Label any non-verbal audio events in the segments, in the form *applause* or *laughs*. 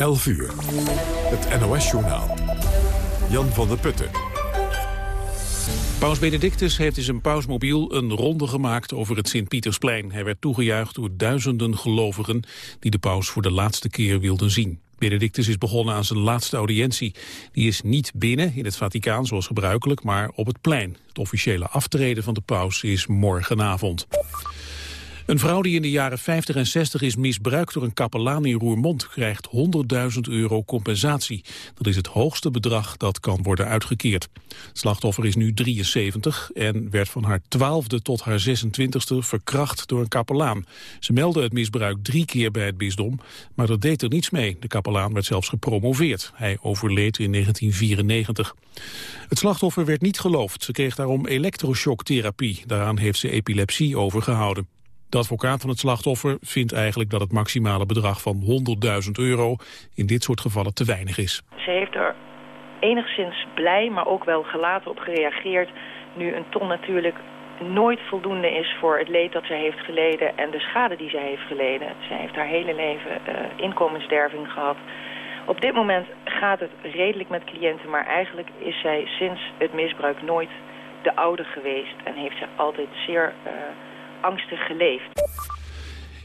11 uur. Het NOS-journaal. Jan van der Putten. Paus Benedictus heeft in zijn pausmobiel een ronde gemaakt over het Sint-Pietersplein. Hij werd toegejuicht door duizenden gelovigen die de paus voor de laatste keer wilden zien. Benedictus is begonnen aan zijn laatste audiëntie. Die is niet binnen in het Vaticaan zoals gebruikelijk, maar op het plein. Het officiële aftreden van de paus is morgenavond. Een vrouw die in de jaren 50 en 60 is misbruikt door een kapelaan in Roermond krijgt 100.000 euro compensatie. Dat is het hoogste bedrag dat kan worden uitgekeerd. Het slachtoffer is nu 73 en werd van haar 12e tot haar 26e verkracht door een kapelaan. Ze meldde het misbruik drie keer bij het bisdom, maar dat deed er niets mee. De kapelaan werd zelfs gepromoveerd. Hij overleed in 1994. Het slachtoffer werd niet geloofd. Ze kreeg daarom elektroshocktherapie. Daaraan heeft ze epilepsie overgehouden. De advocaat van het slachtoffer vindt eigenlijk dat het maximale bedrag van 100.000 euro in dit soort gevallen te weinig is. Ze heeft er enigszins blij, maar ook wel gelaten op gereageerd. Nu een ton natuurlijk nooit voldoende is voor het leed dat zij heeft geleden en de schade die zij heeft geleden. Zij heeft haar hele leven uh, inkomensderving gehad. Op dit moment gaat het redelijk met cliënten, maar eigenlijk is zij sinds het misbruik nooit de oude geweest en heeft ze altijd zeer... Uh, angstig geleefd.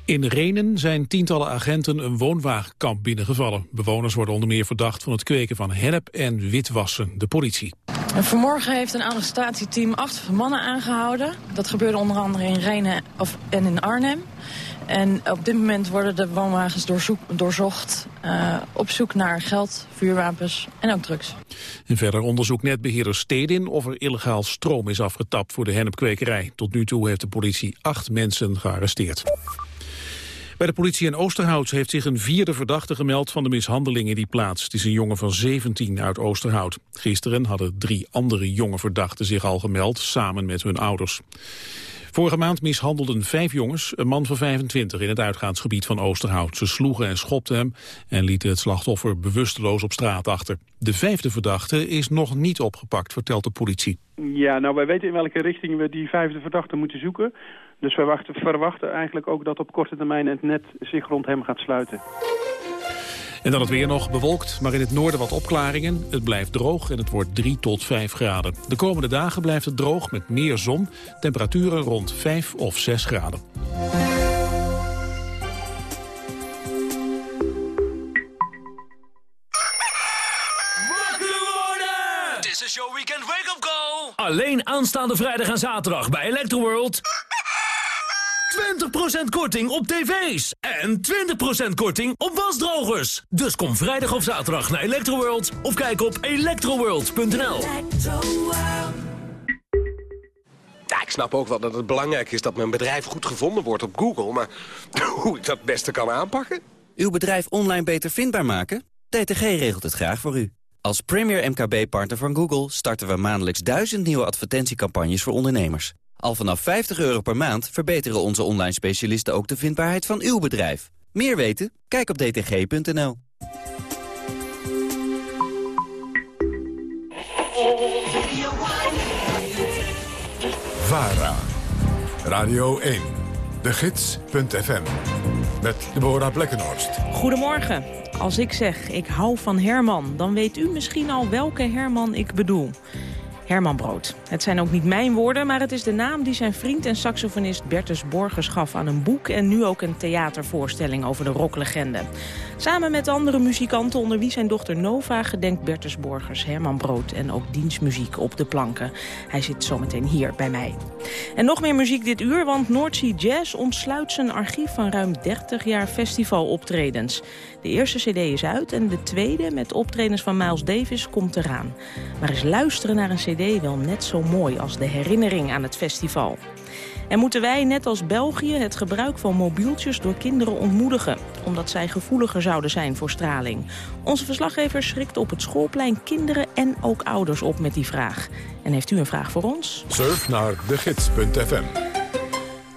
In Renen zijn tientallen agenten een woonwagenkamp binnengevallen. Bewoners worden onder meer verdacht van het kweken van hennep en witwassen. De politie. En vanmorgen heeft een arrestatieteam acht mannen aangehouden. Dat gebeurde onder andere in Renen of, en in Arnhem. En op dit moment worden de woonwagens doorzocht uh, op zoek naar geld, vuurwapens en ook drugs. En verder onderzoekt netbeheerder Stedin of er illegaal stroom is afgetapt voor de hennepkwekerij. Tot nu toe heeft de politie acht mensen gearresteerd. Bij de politie in Oosterhout heeft zich een vierde verdachte gemeld van de mishandeling in die plaats. Het is een jongen van 17 uit Oosterhout. Gisteren hadden drie andere jonge verdachten zich al gemeld, samen met hun ouders. Vorige maand mishandelden vijf jongens een man van 25 in het uitgaansgebied van Oosterhout. Ze sloegen en schopten hem en lieten het slachtoffer bewusteloos op straat achter. De vijfde verdachte is nog niet opgepakt, vertelt de politie. Ja, nou wij weten in welke richting we die vijfde verdachte moeten zoeken. Dus wij wachten, verwachten eigenlijk ook dat op korte termijn het net zich rond hem gaat sluiten. En dan het weer nog bewolkt, maar in het noorden wat opklaringen. Het blijft droog en het wordt 3 tot 5 graden. De komende dagen blijft het droog met meer zon. Temperaturen rond 5 of 6 graden. Alleen aanstaande vrijdag en zaterdag bij Electroworld. 20% korting op tv's. En 20% korting op wasdrogers. Dus kom vrijdag of zaterdag naar Electroworld. Of kijk op electroworld.nl. Ja, ik snap ook wel dat het belangrijk is dat mijn bedrijf goed gevonden wordt op Google. Maar *laughs* hoe ik dat het beste kan aanpakken? Uw bedrijf online beter vindbaar maken? DTG regelt het graag voor u. Als premier MKB-partner van Google starten we maandelijks duizend nieuwe advertentiecampagnes voor ondernemers. Al vanaf 50 euro per maand verbeteren onze online specialisten ook de vindbaarheid van uw bedrijf. Meer weten? Kijk op dtg.nl. VARA, Radio 1, de gids.fm, met Deborah Blekkenhorst. Goedemorgen. Als ik zeg ik hou van Herman, dan weet u misschien al welke Herman ik bedoel. Herman Brood. Het zijn ook niet mijn woorden, maar het is de naam die zijn vriend en saxofonist Bertus Borgers gaf aan een boek en nu ook een theatervoorstelling over de rocklegende. Samen met andere muzikanten onder wie zijn dochter Nova gedenkt Bertus Borgers Herman Brood en ook dienstmuziek op de planken. Hij zit zometeen hier bij mij. En nog meer muziek dit uur, want Noordsea Jazz ontsluit zijn archief van ruim 30 jaar festivaloptredens. De eerste cd is uit en de tweede met optredens van Miles Davis komt eraan. Maar is luisteren naar een cd wel net zo mooi als de herinnering aan het festival. En moeten wij, net als België, het gebruik van mobieltjes door kinderen ontmoedigen... omdat zij gevoeliger zouden zijn voor straling? Onze verslaggever schrikt op het schoolplein kinderen en ook ouders op met die vraag. En heeft u een vraag voor ons? Surf naar degids.fm.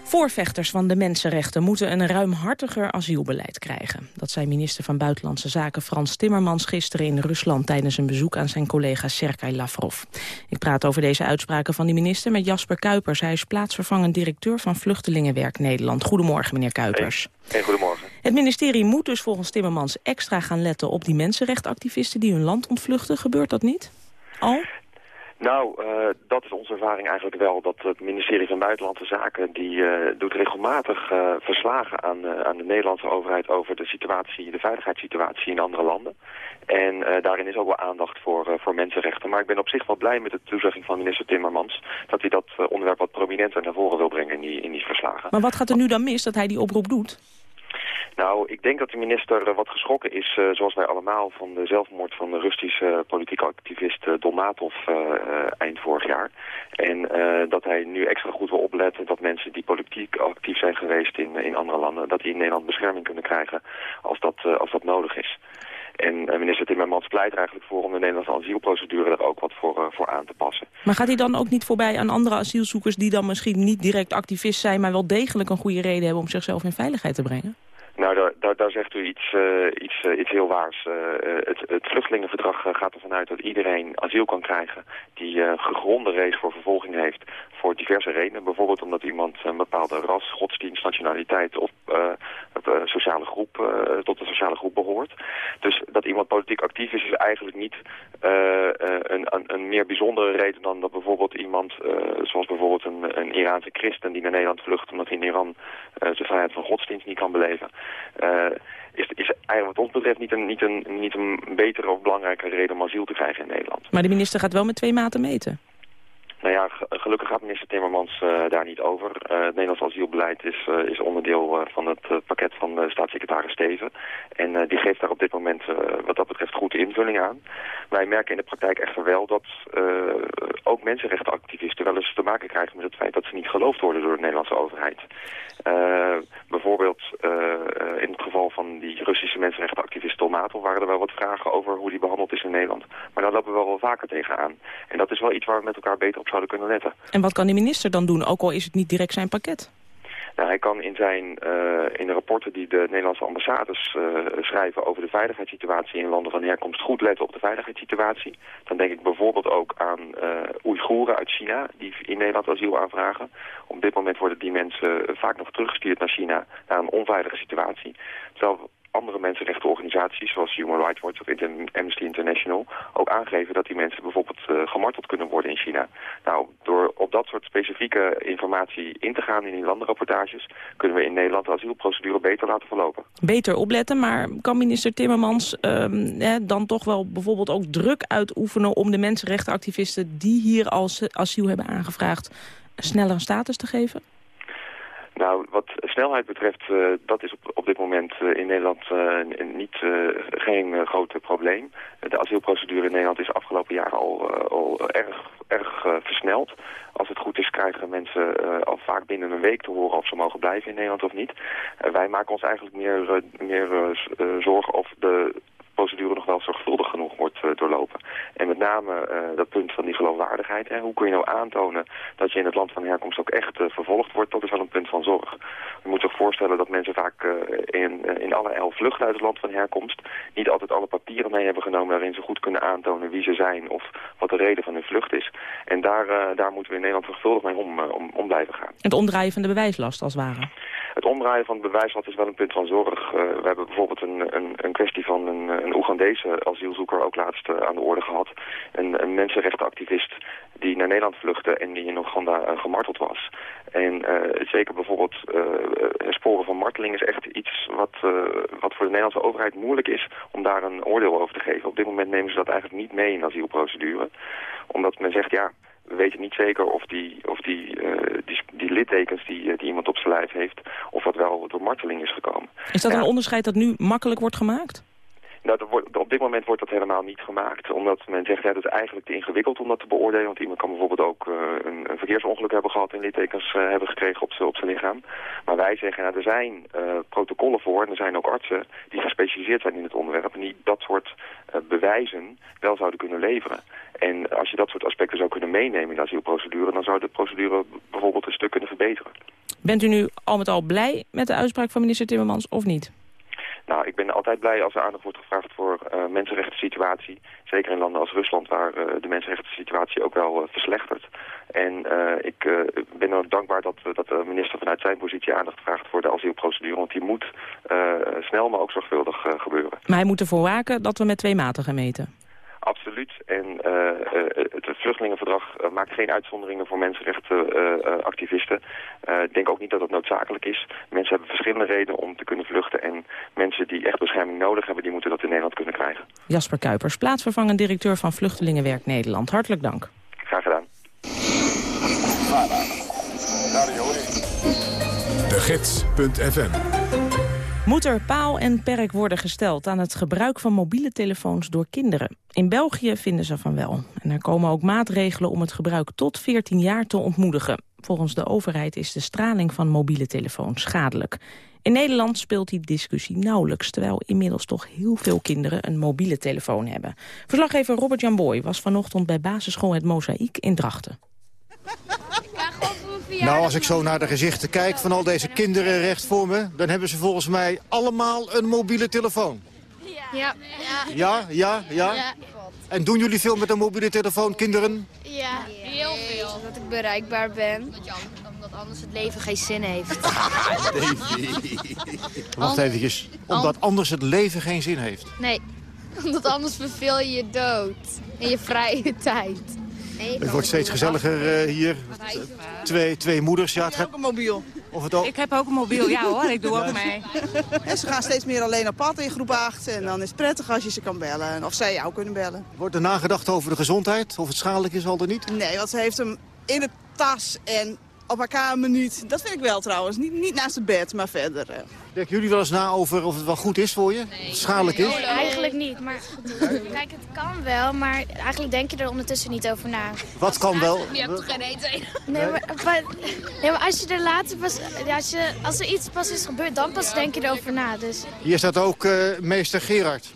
Voorvechters van de mensenrechten moeten een ruimhartiger asielbeleid krijgen. Dat zei minister van Buitenlandse Zaken Frans Timmermans gisteren in Rusland tijdens een bezoek aan zijn collega Sergei Lavrov. Ik praat over deze uitspraken van die minister met Jasper Kuipers. Hij is plaatsvervangend directeur van Vluchtelingenwerk Nederland. Goedemorgen, meneer Kuipers. Hey, goedemorgen. Het ministerie moet dus volgens Timmermans extra gaan letten op die mensenrechtenactivisten die hun land ontvluchten. Gebeurt dat niet? Al? Nou, uh, dat is onze ervaring eigenlijk wel. Dat het ministerie van Buitenlandse Zaken... die uh, doet regelmatig uh, verslagen aan, aan de Nederlandse overheid... over de situatie, de veiligheidssituatie in andere landen. En daarin is ook wel aandacht voor, voor mensenrechten. Maar ik ben op zich wel blij met de toezegging van minister Timmermans... dat hij dat onderwerp wat prominenter naar voren wil brengen in die, in die verslagen. Maar wat gaat er nu dan mis dat hij die oproep doet? Nou, ik denk dat de minister wat geschrokken is, uh, zoals wij allemaal, van de zelfmoord van de Russische politieke activist Dolmatov eind vorig jaar. En dat hij nu extra goed wil opletten dat mensen die politiek actief zijn geweest in, in andere landen, dat die in Nederland bescherming kunnen krijgen als dat, als dat nodig is. En minister Timmermans pleit er eigenlijk voor om de Nederlandse asielprocedure er ook wat voor, voor aan te passen. Maar gaat hij dan ook niet voorbij aan andere asielzoekers die dan misschien niet direct activist zijn, maar wel degelijk een goede reden hebben om zichzelf in veiligheid te brengen? Nou, daar, zegt u iets, uh, iets, uh, iets heel waars. Uh, het, het vluchtelingenverdrag gaat ervan uit dat iedereen asiel kan krijgen die gegronde reis voor vervolging heeft voor diverse redenen. Bijvoorbeeld omdat iemand een bepaalde ras, godsdienst, nationaliteit of sociale groep, tot de sociale groep behoort. Dus dat iemand politiek actief is, is eigenlijk niet een, een, een, meer bijzondere reden dan dat bijvoorbeeld iemand, zoals bijvoorbeeld een, een Iraanse christen die naar Nederland vlucht omdat hij in Iran zijn vrijheid van godsdienst niet kan beleven is, is eigenlijk wat ons betreft niet een, niet, een, niet een betere of belangrijke reden om asiel te krijgen in Nederland. Maar de minister gaat wel met twee maten meten. Nou ja, gelukkig gaat minister Timmermans uh, daar niet over. Uh, het Nederlands asielbeleid is, uh, is onderdeel van het pakket van staatssecretaris Steven. En die geeft daar op dit moment wat dat betreft goed invulling aan. Wij merken in de praktijk echter wel dat ook mensenrechtenactivisten wel eens te maken krijgen met het feit dat ze niet geloofd worden door de Nederlandse overheid. Bijvoorbeeld in het geval van die Russische mensenrechtenactivist Tolmatov waren er wel wat vragen over hoe die behandeld is in Nederland. Maar daar lopen we wel wel vaker tegenaan. En dat is wel iets waar we met elkaar beter op zouden kunnen letten. En wat kan die minister dan doen, ook al is het niet direct zijn pakket? Nou, hij kan in, zijn, uh, in de rapporten die de Nederlandse ambassades uh, schrijven over de veiligheidssituatie in landen van herkomst goed letten op de veiligheidssituatie. Dan denk ik bijvoorbeeld ook aan uh, Oeigoeren uit China die in Nederland asiel aanvragen. Op dit moment worden die mensen vaak nog teruggestuurd naar China, naar een onveilige situatie. Terwijl andere mensenrechtenorganisaties zoals Human Rights Watch of Amnesty International ook aangeven dat die mensen bijvoorbeeld uh, gemarteld kunnen worden in China. Nou, door op dat soort specifieke informatie in te gaan in die landenrapportages kunnen we in Nederland de asielprocedure beter laten verlopen. Beter opletten, maar kan minister Timmermans um, dan toch wel bijvoorbeeld ook druk uitoefenen om de mensenrechtenactivisten die hier als asiel hebben aangevraagd sneller een status te geven? Nou, wat snelheid betreft, uh, dat is op, op dit moment uh, in Nederland uh, niet, geen groot probleem. De asielprocedure in Nederland is afgelopen jaren al, al erg, erg versneld. Als het goed is, krijgen mensen al vaak binnen een week te horen of ze mogen blijven in Nederland of niet. wij maken ons eigenlijk meer, meer zorgen of de procedure nog wel zorgvuldig genoeg wordt uh, doorlopen. En met name uh, dat punt van die geloofwaardigheid. Hè. Hoe kun je nou aantonen dat je in het land van herkomst ook echt uh, vervolgd wordt? Dat is wel een punt van zorg. Je moet zich voorstellen dat mensen vaak in, in alle elf vluchten uit het land van herkomst... niet altijd alle papieren mee hebben genomen waarin ze goed kunnen aantonen wie ze zijn... of wat de reden van hun vlucht is. En daar, daar moeten we in Nederland zorgvuldig mee om, om, om blijven gaan. Het omdraaien van de bewijslast als het ware? Het omdraaien van het bewijslast is wel een punt van zorg. we hebben bijvoorbeeld een, een, een kwestie van een een Oegandese asielzoeker ook laatst uh, aan de orde gehad. Een, een mensenrechtenactivist die naar Nederland vluchtte en die in Oeganda uh, gemarteld was. En zeker bijvoorbeeld sporen van marteling is echt iets wat, wat voor de Nederlandse overheid moeilijk is om daar een oordeel over te geven. Op dit moment nemen ze dat eigenlijk niet mee in asielprocedure. Omdat men zegt, ja, we weten niet zeker of die, of die, uh, die, die, littekens die, die iemand op zijn lijf heeft... of dat wel door marteling is gekomen. Is dat een onderscheid dat nu makkelijk wordt gemaakt? Nou, op dit moment wordt dat helemaal niet gemaakt. Omdat men zegt, ja, dat is eigenlijk te ingewikkeld om dat te beoordelen. Want iemand kan bijvoorbeeld ook uh, een, een, verkeersongeluk hebben gehad... en littekens uh, hebben gekregen op, op zijn lichaam. Maar wij zeggen, nou, er zijn uh, protocollen voor... en er zijn ook artsen die gespecialiseerd zijn in het onderwerp... en die dat soort bewijzen wel zouden kunnen leveren. En als je dat soort aspecten zou kunnen meenemen in de asielprocedure... dan zou de procedure bijvoorbeeld een stuk kunnen verbeteren. Bent u nu al met al blij met de uitspraak van minister Timmermans of niet? Nou, ik ben altijd blij als er aandacht wordt gevraagd voor uh, mensenrechten situatie. Zeker in landen als Rusland, waar uh, de mensenrechten situatie ook wel uh, verslechtert. En ik ben ook dankbaar dat, dat de minister vanuit zijn positie aandacht vraagt voor de asielprocedure. Want die moet snel, maar ook zorgvuldig gebeuren. Maar hij moet ervoor waken dat we met twee maten gaan meten. Absoluut. En uh, het vluchtelingenverdrag uh, maakt geen uitzonderingen voor mensenrechtenactivisten. Ik denk ook niet dat het noodzakelijk is. Mensen hebben verschillende redenen om te kunnen vluchten. En mensen die echt bescherming nodig hebben, die moeten dat in Nederland kunnen krijgen. Jasper Kuipers, plaatsvervangend directeur van Vluchtelingenwerk Nederland. Hartelijk dank. Graag gedaan. De Gids.fm moet er paal en perk worden gesteld aan het gebruik van mobiele telefoons door kinderen? In België vinden ze van wel. En er komen ook maatregelen om het gebruik tot 14 jaar te ontmoedigen. Volgens de overheid is de straling van mobiele telefoons schadelijk. In Nederland speelt die discussie nauwelijks... terwijl inmiddels toch heel veel kinderen een mobiele telefoon hebben. Verslaggever Robert Jan Boy was vanochtend bij basisschool Het Mozaïek in Drachten. Nou, als ik zo naar de gezichten kijk van al deze kinderen recht voor me... dan hebben ze volgens mij allemaal een mobiele telefoon. Ja. Ja, ja, ja. ja. En doen jullie veel met een mobiele telefoon, kinderen? Ja, heel veel. Dat ik bereikbaar ben. Omdat anders het leven geen zin heeft. *laughs* Wacht even, omdat anders het leven geen zin heeft? Nee, *laughs* omdat anders verveel je je dood in je vrije tijd. Het wordt steeds gezelliger uh, hier. Twee, twee moeders. Ja, het gaat... ook een mobiel. Of het ook... Ik heb ook een mobiel, ja hoor. Ik doe ook mee. En ze gaan steeds meer alleen op pad in groep 8. En dan is het prettig als je ze kan bellen. Of zij jou kunnen bellen. Wordt er nagedacht over de gezondheid? Of het schadelijk is al er niet? Nee, want ze heeft hem in de tas en op haar kamer niet. Dat vind ik wel trouwens. Niet, niet naast het bed, maar verder. Uh. Denken jullie wel eens na over of het wel goed is voor je? Nee. Schadelijk is? Eigenlijk niet. Maar kijk, het kan wel, maar eigenlijk denk je er ondertussen niet over na. Wat kan wel? Je hebt toch geen eten? Nee, maar, maar, nee, maar als je er later pas... Als, je, als er iets pas is gebeurd, dan pas denk je erover na. Dus. Hier staat ook uh, meester Gerard.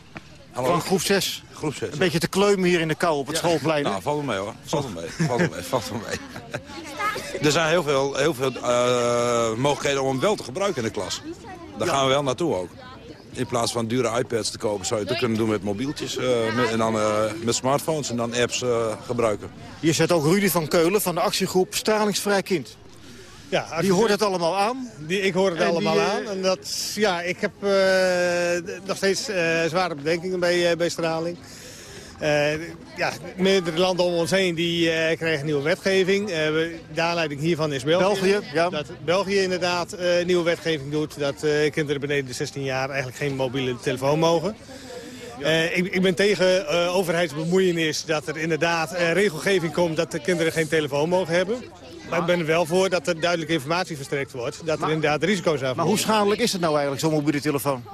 Hallo. Van groep 6. Groep 6. Een beetje te kleumen hier in de kou op het ja. schoolplein. Nou, valt wel mee hoor. Valt wel mee. Valt wel mee. Valt wel mee. *laughs* er zijn heel veel, heel veel uh, mogelijkheden om hem wel te gebruiken in de klas. Daar gaan we wel naartoe ook. In plaats van dure iPads te kopen zou je het kunnen doen met mobieltjes. Uh, met, en dan uh, met smartphones en dan apps gebruiken. Hier zit ook Rudy van Keulen van de actiegroep Stralingsvrij Kind. Ja, die hoort het allemaal aan? Die, ik hoor het allemaal aan. En dat, ja, ik heb nog steeds zware bedenkingen bij, bij straling. Uh, ja, meerdere landen om ons heen die, uh, krijgen nieuwe wetgeving. Uh, de aanleiding hiervan is België. België, ja. Dat België inderdaad nieuwe wetgeving doet. Dat kinderen beneden de 16 jaar eigenlijk geen mobiele telefoon mogen. ik, ik, ben tegen overheidsbemoeienis dat er inderdaad regelgeving komt dat de kinderen geen telefoon mogen hebben. Maar ik ben er wel voor dat er duidelijke informatie verstrekt wordt. Dat er inderdaad risico's aan Maar hoe schadelijk is het nou eigenlijk, zo'n mobiele telefoon?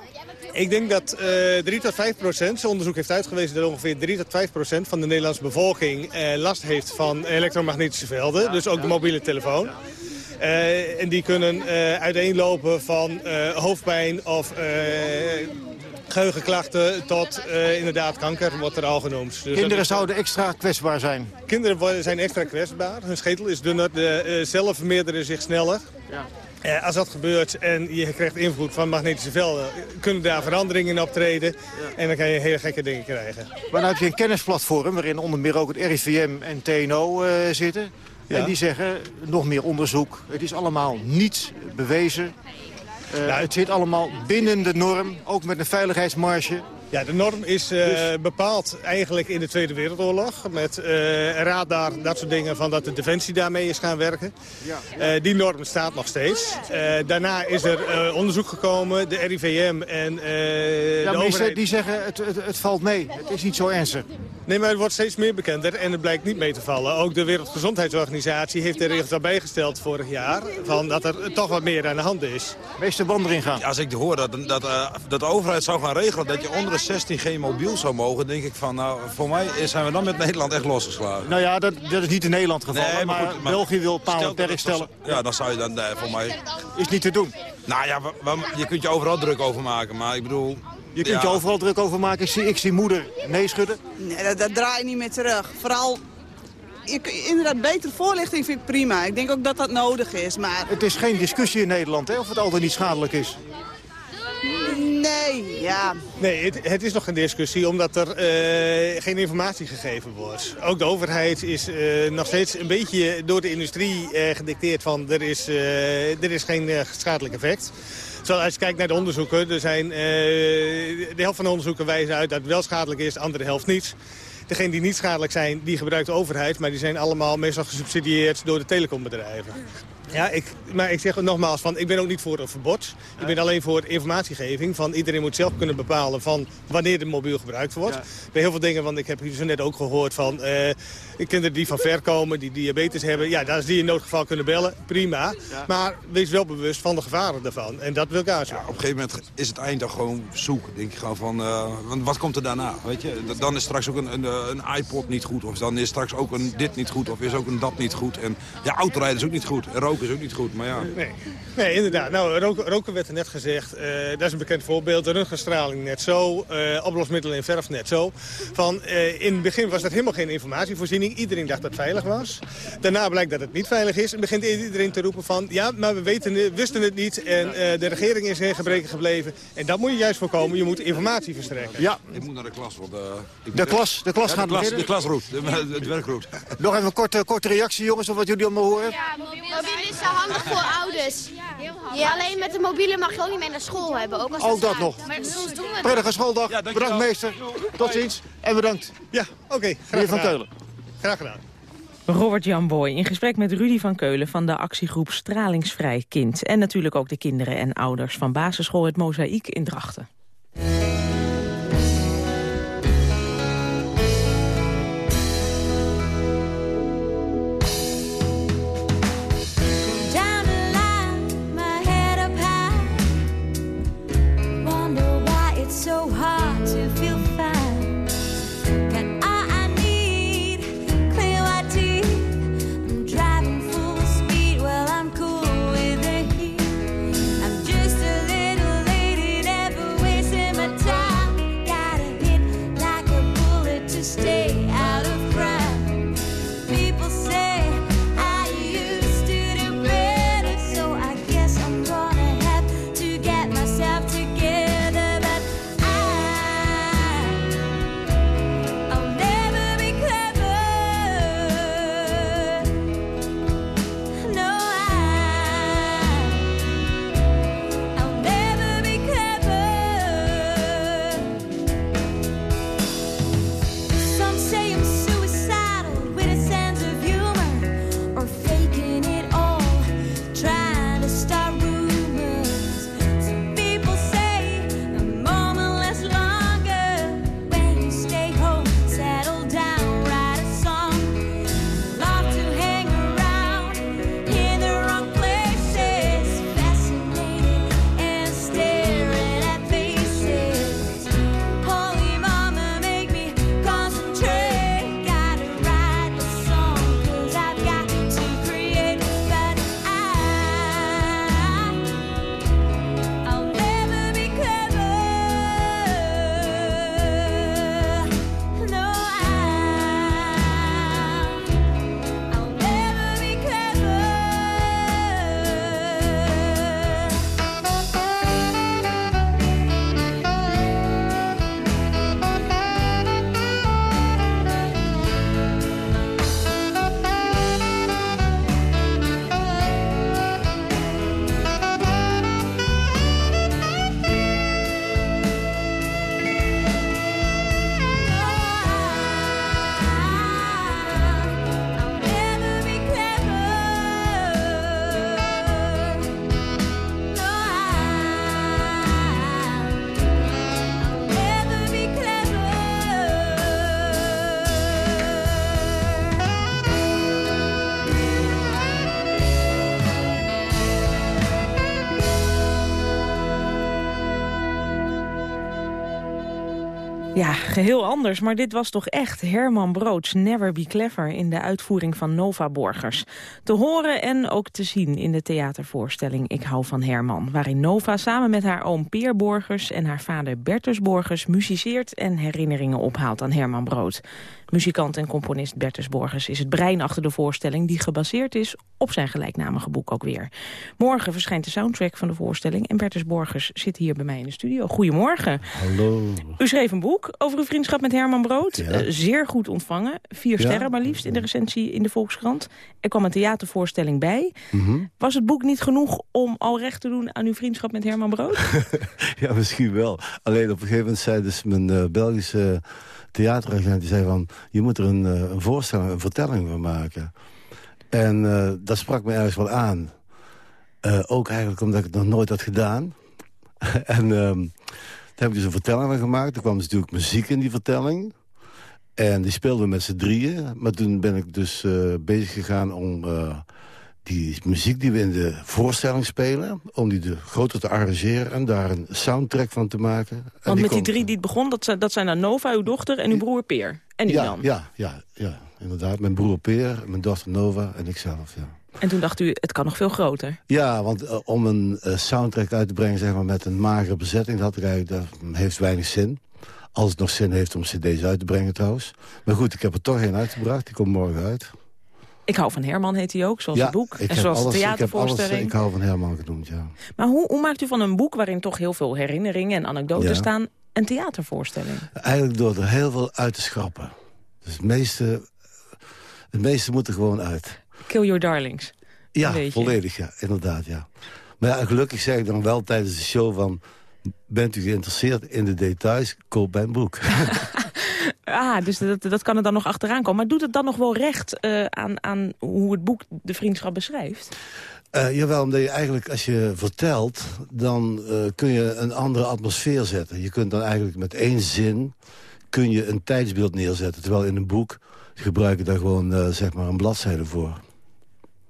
Ik denk dat uh, 3 tot 5 procent, onderzoek heeft uitgewezen dat ongeveer 3 tot 5 procent van de Nederlandse bevolking uh, last heeft van elektromagnetische velden. dus ook de mobiele telefoon. Uh, en die kunnen uh, uiteenlopen van hoofdpijn of geheugenklachten tot inderdaad kanker, wordt er al genoemd. Dus Kinderen zouden extra kwetsbaar zijn? Kinderen zijn extra kwetsbaar. Hun schetel is dunner, de cellen vermeerderen zich sneller. Ja. Eh, als dat gebeurt en je krijgt invloed van magnetische velden... kunnen daar veranderingen in optreden. En dan kan je hele gekke dingen krijgen. Maar dan heb je een kennisplatform waarin onder meer ook het RIVM en TNO uh, zitten. En die zeggen, nog meer onderzoek. Het is allemaal niet bewezen. Uh, Het zit allemaal binnen de norm, ook met een veiligheidsmarge. Ja, de norm is uh, dus... bepaald eigenlijk in de Tweede Wereldoorlog. Met uh, radar, dat soort dingen, van dat de Defensie daarmee is gaan werken. Ja. Uh, die norm staat nog steeds. daarna is er onderzoek gekomen, de RIVM en ja, de overheid... die zeggen het, het, het, valt mee, het is niet zo ernstig. Nee, maar het wordt steeds meer bekender en het blijkt niet mee te vallen. Ook de Wereldgezondheidsorganisatie heeft er regels bijgesteld vorig jaar... Van dat er toch wat meer aan de hand is. Meester Bandering gaan. Als ik hoor dat, dat, dat de overheid zou gaan regelen dat je onder 16 geen mobiel zou mogen, denk ik van, nou, voor mij zijn we dan met Nederland echt losgeslagen. Nou ja, dat, dat is niet in Nederland gevallen, nee, maar, goed, maar, België wil paal en perk stellen. Ja, dan zou je dan, nee, voor mij... Is niet te doen. Nou ja, je kunt je overal druk over maken, maar ik bedoel... Je kunt je overal druk over maken. Ik zie, ik zie moeder nee schudden. Nee, dat, dat draai je niet meer terug. Vooral je, inderdaad, betere voorlichting vind ik prima. Ik denk ook dat dat nodig is. Maar... Het is geen discussie in Nederland hè, of het altijd niet schadelijk is. Nee, ja. Nee, het, het is nog een discussie omdat er eh, geen informatie gegeven wordt. Ook de overheid is eh, nog steeds een beetje door de industrie eh, gedicteerd van er is, er is geen schadelijk effect. Zoals als je kijkt naar de onderzoeken, er zijn, de helft van de onderzoeken wijzen uit dat het wel schadelijk is, de andere helft niet. Degenen die niet schadelijk zijn, die gebruikt de overheid. Maar die zijn allemaal meestal gesubsidieerd door de telecombedrijven. Ja, ik, maar ik zeg nogmaals, van, ik ben ook niet voor een verbod. Ik ben alleen voor informatiegeving. Van iedereen moet zelf kunnen bepalen van wanneer de mobiel gebruikt wordt. Bij heel veel dingen, want ik heb hier zo net ook gehoord van... Uh, kinderen die van ver komen, die diabetes hebben... ja, daar is die in noodgeval kunnen bellen, prima. Maar wees wel bewust van de gevaren daarvan. En dat wil ik aanzoeken. Ja, op een gegeven moment is het eind dan gewoon zoeken. Denk ik gewoon van, uh, want wat komt er daarna? Weet je? Dan is straks ook een, een, een, iPod niet goed. Of dan is straks ook een dit niet goed. Of is ook een dat niet goed. En ja, autorijden is ook niet goed. En roken is ook niet goed, maar ja. Nee, nee inderdaad. Nou, roken, roken werd er net gezegd. Uh, dat is een bekend voorbeeld. De röntgenstraling net zo. Uh, oplosmiddelen in verf net zo. Van, uh, in het begin was er helemaal geen informatievoorziening. Iedereen dacht dat het veilig was. Daarna blijkt dat het niet veilig is. En begint iedereen te roepen van... ja, maar we weten, wisten het niet. En de regering is in gebreken gebleven. En dat moet je juist voorkomen. Je moet informatie verstrekken. Ja. Ik moet naar de klas. Want, ik de, klas, de klas ja, gaat de klas, de klasroute. *laughs* het werkroute. Nog even een korte, korte reactie, jongens, op wat jullie allemaal horen. Ja, mobiel is handig voor ouders. Ja, alleen met de mobiele mag je ook niet mee naar school hebben. Ook, als ook dat nog. Maar soms doen we Prettige schooldag. bedankt meester. Tot ziens. En bedankt. Ja, oké. Okay, Meneer Van Keulen. Graag gedaan. Robert Jan Boy in gesprek met Rudy van Keulen van de actiegroep Stralingsvrij Kind. En natuurlijk ook de kinderen en ouders van basisschool Het Mozaïek in Drachten. Ja, geheel anders, maar dit was toch echt Herman Broods Never Be Clever in de uitvoering van Nova Borgers. Te horen en ook te zien in de theatervoorstelling Ik hou van Herman, waarin Nova samen met haar oom Peer Borgers en haar vader Bertus Borgers muziceert en herinneringen ophaalt aan Herman Brood. Muzikant en componist Bertus Borgers is het brein achter de voorstelling... die gebaseerd is op zijn gelijknamige boek ook weer. Morgen verschijnt de soundtrack van de voorstelling... en Bertus Borgers zit hier bij mij in de studio. Goedemorgen. Hallo. U schreef een boek over uw vriendschap met Herman Brood. Eh, zeer goed ontvangen. Vier sterren maar liefst in de recensie in de Volkskrant. Er kwam een theatervoorstelling bij. Mhm. Was het boek niet genoeg om al recht te doen aan uw vriendschap met Herman Brood? *laughs* ja, misschien wel. Alleen op een gegeven moment zei dus mijn uh, Belgische theateragent... die zei van, je moet er een, uh, een voorstelling, een vertelling van maken. En uh, dat sprak me ergens wel aan. ook eigenlijk omdat ik het nog nooit had gedaan. *laughs* en ehm, daar heb ik dus een vertelling van gemaakt. Er kwam dus natuurlijk muziek in die vertelling. En die speelden we met z'n drieën. Maar toen ben ik dus uh, bezig gegaan om uh, die muziek die we in de voorstelling spelen... om die de groter te arrangeren en daar een soundtrack van te maken. En Want die met die drie die het begon, dat, zijn, dat zijn dan Nova, uw dochter en uw broer Peer. En u ja, dan? Ja, ja, ja, inderdaad. Mijn broer Peer, mijn dochter Nova en ikzelf, ja. En toen dacht u, het kan nog veel groter. Ja, want uh, om een uh, soundtrack uit te brengen zeg maar, met een magere bezetting... Dat, dat heeft weinig zin. Als het nog zin heeft om cd's uit te brengen trouwens. Maar goed, ik heb er toch één uitgebracht. Die komt morgen uit. Ik hou van Herman heet hij ook, zoals ja, het boek. En zoals alles, de theatervoorstelling. Ik, heb alles, ik hou van Herman genoemd, ja. Maar hoe, hoe maakt u van een boek waarin toch heel veel herinneringen en anekdotes Ja. staan... een theatervoorstelling? Eigenlijk door er heel veel uit te schrappen. Dus het meeste, het meeste moet er gewoon uit. Kill Your Darlings. Ja, volledig, ja. Inderdaad, ja. Maar ja, gelukkig zeg ik dan wel tijdens de show van... bent u geïnteresseerd in de details, koop mijn boek. *laughs* Ah, dus dat, dat kan er dan nog achteraan komen. Maar doet het dan nog wel recht eh, aan, aan hoe het boek de vriendschap beschrijft? Eh, jawel, omdat je eigenlijk als je vertelt... dan eh, kun je een andere atmosfeer zetten. Je kunt dan eigenlijk met één zin... kun je een tijdsbeeld neerzetten. Terwijl in een boek gebruik je daar gewoon zeg maar een bladzijde voor.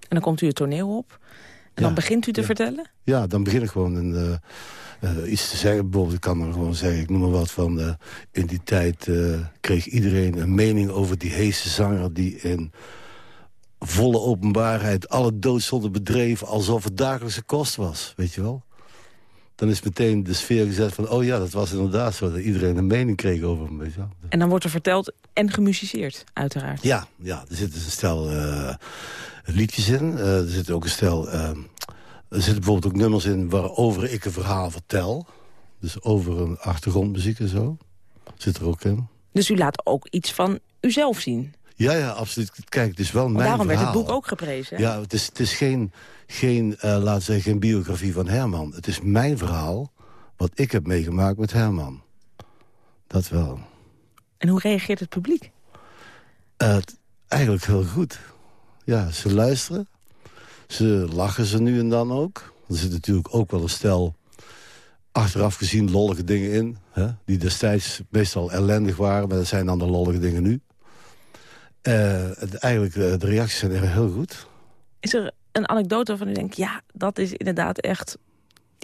En dan komt u het toneel op. En dan begint u te vertellen? Ja, dan begin ik gewoon een, eh, eh, iets te zeggen. Bijvoorbeeld, ik kan dan gewoon zeggen, ik noem maar wat van... eh, in die tijd kreeg iedereen een mening over die heese zanger... die in volle openbaarheid alle doodzonde bedreef... alsof het dagelijkse kost was, weet je wel? Dan is meteen de sfeer gezet van... oh ja, dat was inderdaad zo, dat iedereen een mening kreeg over je wel? En dan wordt er verteld en gemusiceerd, uiteraard. Ja, ja er zitten een stel eh, liedjes in. Eh, er zitten ook een stel... eh, er zitten bijvoorbeeld ook nummers in waarover ik een verhaal vertel. Dus over een achtergrondmuziek en zo. Zit er ook in. Dus u laat ook iets van uzelf zien. Ja, ja, absoluut. Kijk, het is wel mijn daarom werd het boek ook geprezen. hè? Ja, het is, het is geen, geen laten we zeggen, geen biografie van Herman. Het is mijn verhaal, wat ik heb meegemaakt met Herman. Dat wel. En hoe reageert het publiek? Eh, eigenlijk heel goed. Ja, ze luisteren. Ze lachen ze nu en dan ook. Er zit natuurlijk ook wel een stel achteraf gezien lollige dingen in. Hè? Die destijds meestal ellendig waren, maar dat zijn dan de lollige dingen nu. Eh, het- eigenlijk, eh, de reacties zijn heel goed. Is er een anekdote waarvan u denkt... ja, dat is inderdaad echt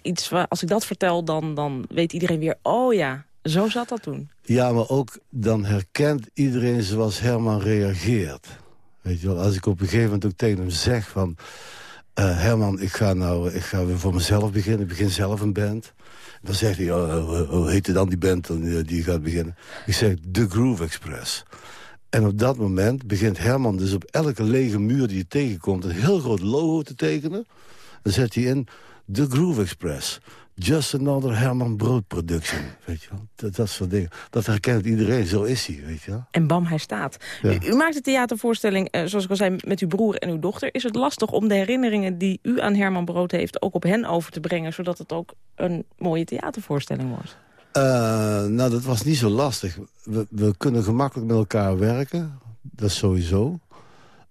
iets waar... als ik dat vertel, dan, dan weet iedereen weer... oh ja, zo zat dat toen. Ja, maar ook dan herkent iedereen zoals Herman reageert. Weet je wel, als ik op een gegeven moment ook tegen hem zeg van... eh, Herman, ik ga nou ik ga weer voor mezelf beginnen. Ik begin zelf een band. Dan zegt hij, oh, hoe- hoe heette dan die band die gaat beginnen? Ik zeg, The Groove Express. En op dat moment begint Herman dus op elke lege muur die je tegenkomt... een heel groot logo te tekenen. Dan zet hij in The Groove Express. Just another Herman Brood production. Weet je wel? Dat, dat soort dingen. Dat herkent iedereen. Zo is hij, weet je wel? En bam, hij staat. Ja. U, u maakt de theatervoorstelling, eh, zoals ik al zei, met uw broer en uw dochter. Is het lastig om de herinneringen die u aan Herman Brood heeft... ook op hen over te brengen, zodat het ook een mooie theatervoorstelling wordt? Eh, nou, dat was niet zo lastig. We, we kunnen gemakkelijk met elkaar werken. Dat is sowieso.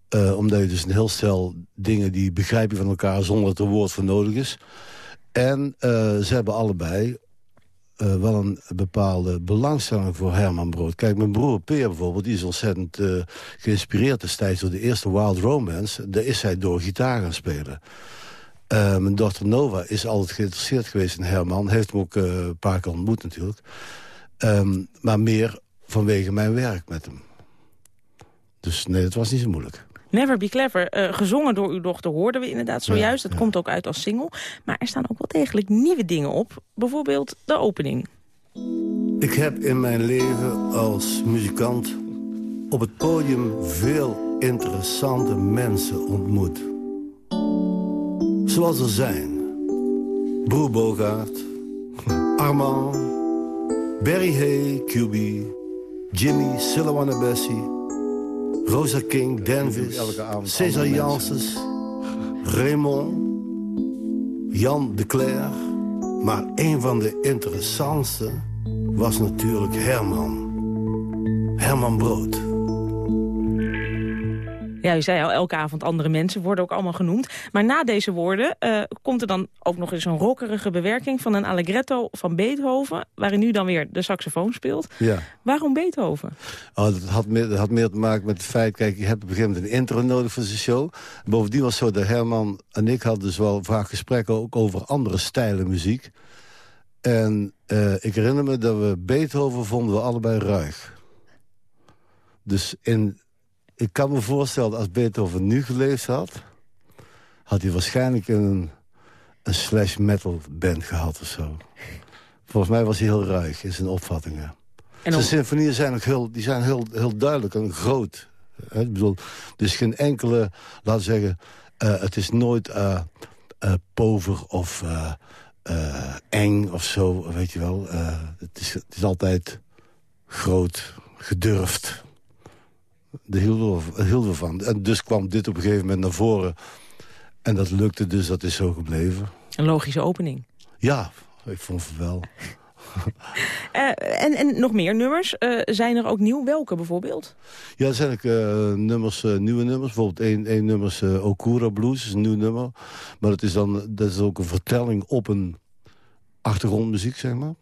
Eh, omdat je dus een heel stel dingen die begrijp van elkaar... zonder dat er woord voor nodig is. En eh, ze hebben allebei wel een bepaalde belangstelling voor Herman Brood. Kijk, mijn broer Peer bijvoorbeeld, die is ontzettend geïnspireerd destijds... door de eerste Wild Romance. Daar is hij door gitaar gaan spelen. Eh, mijn dochter Nova is altijd geïnteresseerd geweest in Herman. Heeft hem ook eh, een paar keer ontmoet natuurlijk. Ehm, maar meer vanwege mijn werk met hem. Dus nee, het was niet zo moeilijk. Never Be Clever, eh, gezongen door uw dochter, hoorden we inderdaad zojuist. dat komt ook uit als single. Maar er staan ook wel degelijk nieuwe dingen op. Bijvoorbeeld de opening. Ik heb in mijn leven als muzikant op het podium veel interessante mensen ontmoet. Zoals er zijn. Broer Bogaert, Armand, Barry Hay, QB, Jimmy, Silawana Bessie, Rosa King, Denvis, Cesar Janssens, Raymond, Jan de Cler. Maar een van de interessantste was natuurlijk Herman. Herman Brood. Ja, u zei al, elke avond andere mensen worden ook allemaal genoemd. Maar na deze woorden uh, komt er dan ook nog eens een rockerige bewerking... van een allegretto van Beethoven... waarin nu dan weer de saxofoon speelt. Ja. Waarom Beethoven? Oh, dat, had meer, dat had meer te maken met het feit... kijk, je hebt op een gegeven moment een intro nodig voor zijn show. Bovendien was het zo dat Herman en ik hadden dus wel vaak gesprekken... ook over andere stijlen muziek. En uh, ik herinner me dat we Beethoven vonden we allebei ruig. Dus in ik kan me voorstellen, als Beethoven nu geleefd had... had hij waarschijnlijk een, een slash metal band gehad of zo. Volgens mij was hij heel ruig in zijn opvattingen. En Zijn symfonieën zijn ook heel, die zijn heel, heel duidelijk en groot. Ik bedoel, dus geen enkele, laten we zeggen... Uh, het is nooit uh, uh, pover of eng of zo, weet je wel. het, is, het is altijd groot, gedurfd daar hielden we van. En dus kwam dit op een gegeven moment naar voren. En dat lukte dus, dat is zo gebleven. Een logische opening. Ja, ik vond het wel. uh, *laughs* en, en nog meer nummers. Uh, zijn er ook nieuw? Welke bijvoorbeeld? Ja, er zijn ook uh, nummers, nieuwe nummers. Bijvoorbeeld één, één nummer is Okura Blues, is een nieuw nummer. Maar dat is, dan, dat is ook een vertelling op een achtergrondmuziek, zeg maar.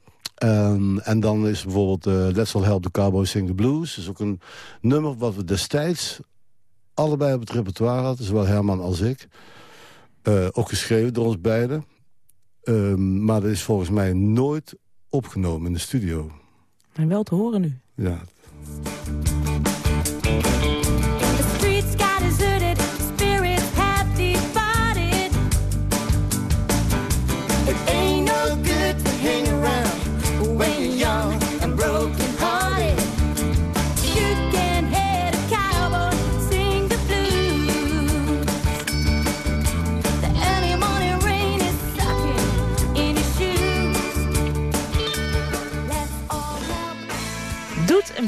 Um, en dan is bijvoorbeeld uh, Let's All Help the Cowboys Sing the Blues. Dat is ook een nummer wat we destijds allebei op het repertoire hadden. Zowel Herman als ik. Uh, ook geschreven door ons beiden. Um, maar dat is volgens mij nooit opgenomen in de studio. En wel te horen nu. Ja.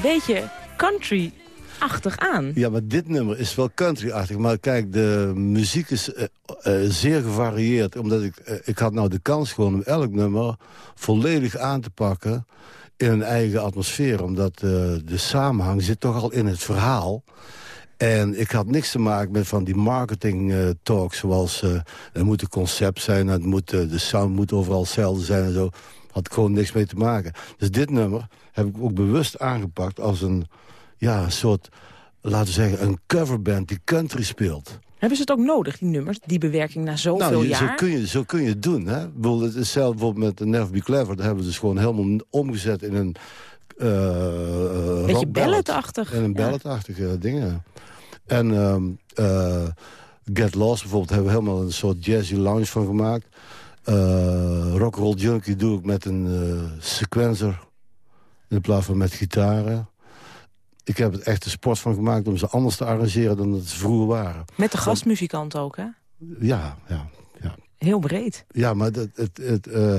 Beetje country-achtig aan. Ja, maar dit nummer is wel country-achtig. Maar kijk, de muziek is uh, uh, zeer gevarieerd. Omdat ik, uh, ik had nou de kans gewoon om elk nummer volledig aan te pakken in een eigen atmosfeer. Omdat de samenhang zit toch al in het verhaal. En ik had niks te maken met van die marketing uh, talks. Zoals, uh, er moet een concept zijn, het moet, de sound moet overal hetzelfde zijn en zo. Had ik gewoon niks mee te maken. Dus dit nummer heb ik ook bewust aangepakt als een ja, soort, laten we zeggen, een coverband die country speelt. Hebben ze het ook nodig, die nummers, die bewerking na zoveel nou, jaar? Zo kun je, zo kun je het doen. Hè? Het is zelf bijvoorbeeld met Never Be Clever. Daar hebben we dus gewoon helemaal omgezet in een... Uh, Beetje balladachtig. En een balladachtige ja. dingen. En um, uh, Get Lost bijvoorbeeld hebben we helemaal een soort jazzy lounge van gemaakt. Uh, Rock'n'Roll Junkie doe ik met een uh, sequencer in plaats van met gitaren. Ik heb het echt een sport van gemaakt om ze anders te arrangeren dan dat ze vroeger waren. Met de gastmuzikant ook, hè? Ja, ja. ja. Heel breed. Ja, maar het, het, het, uh,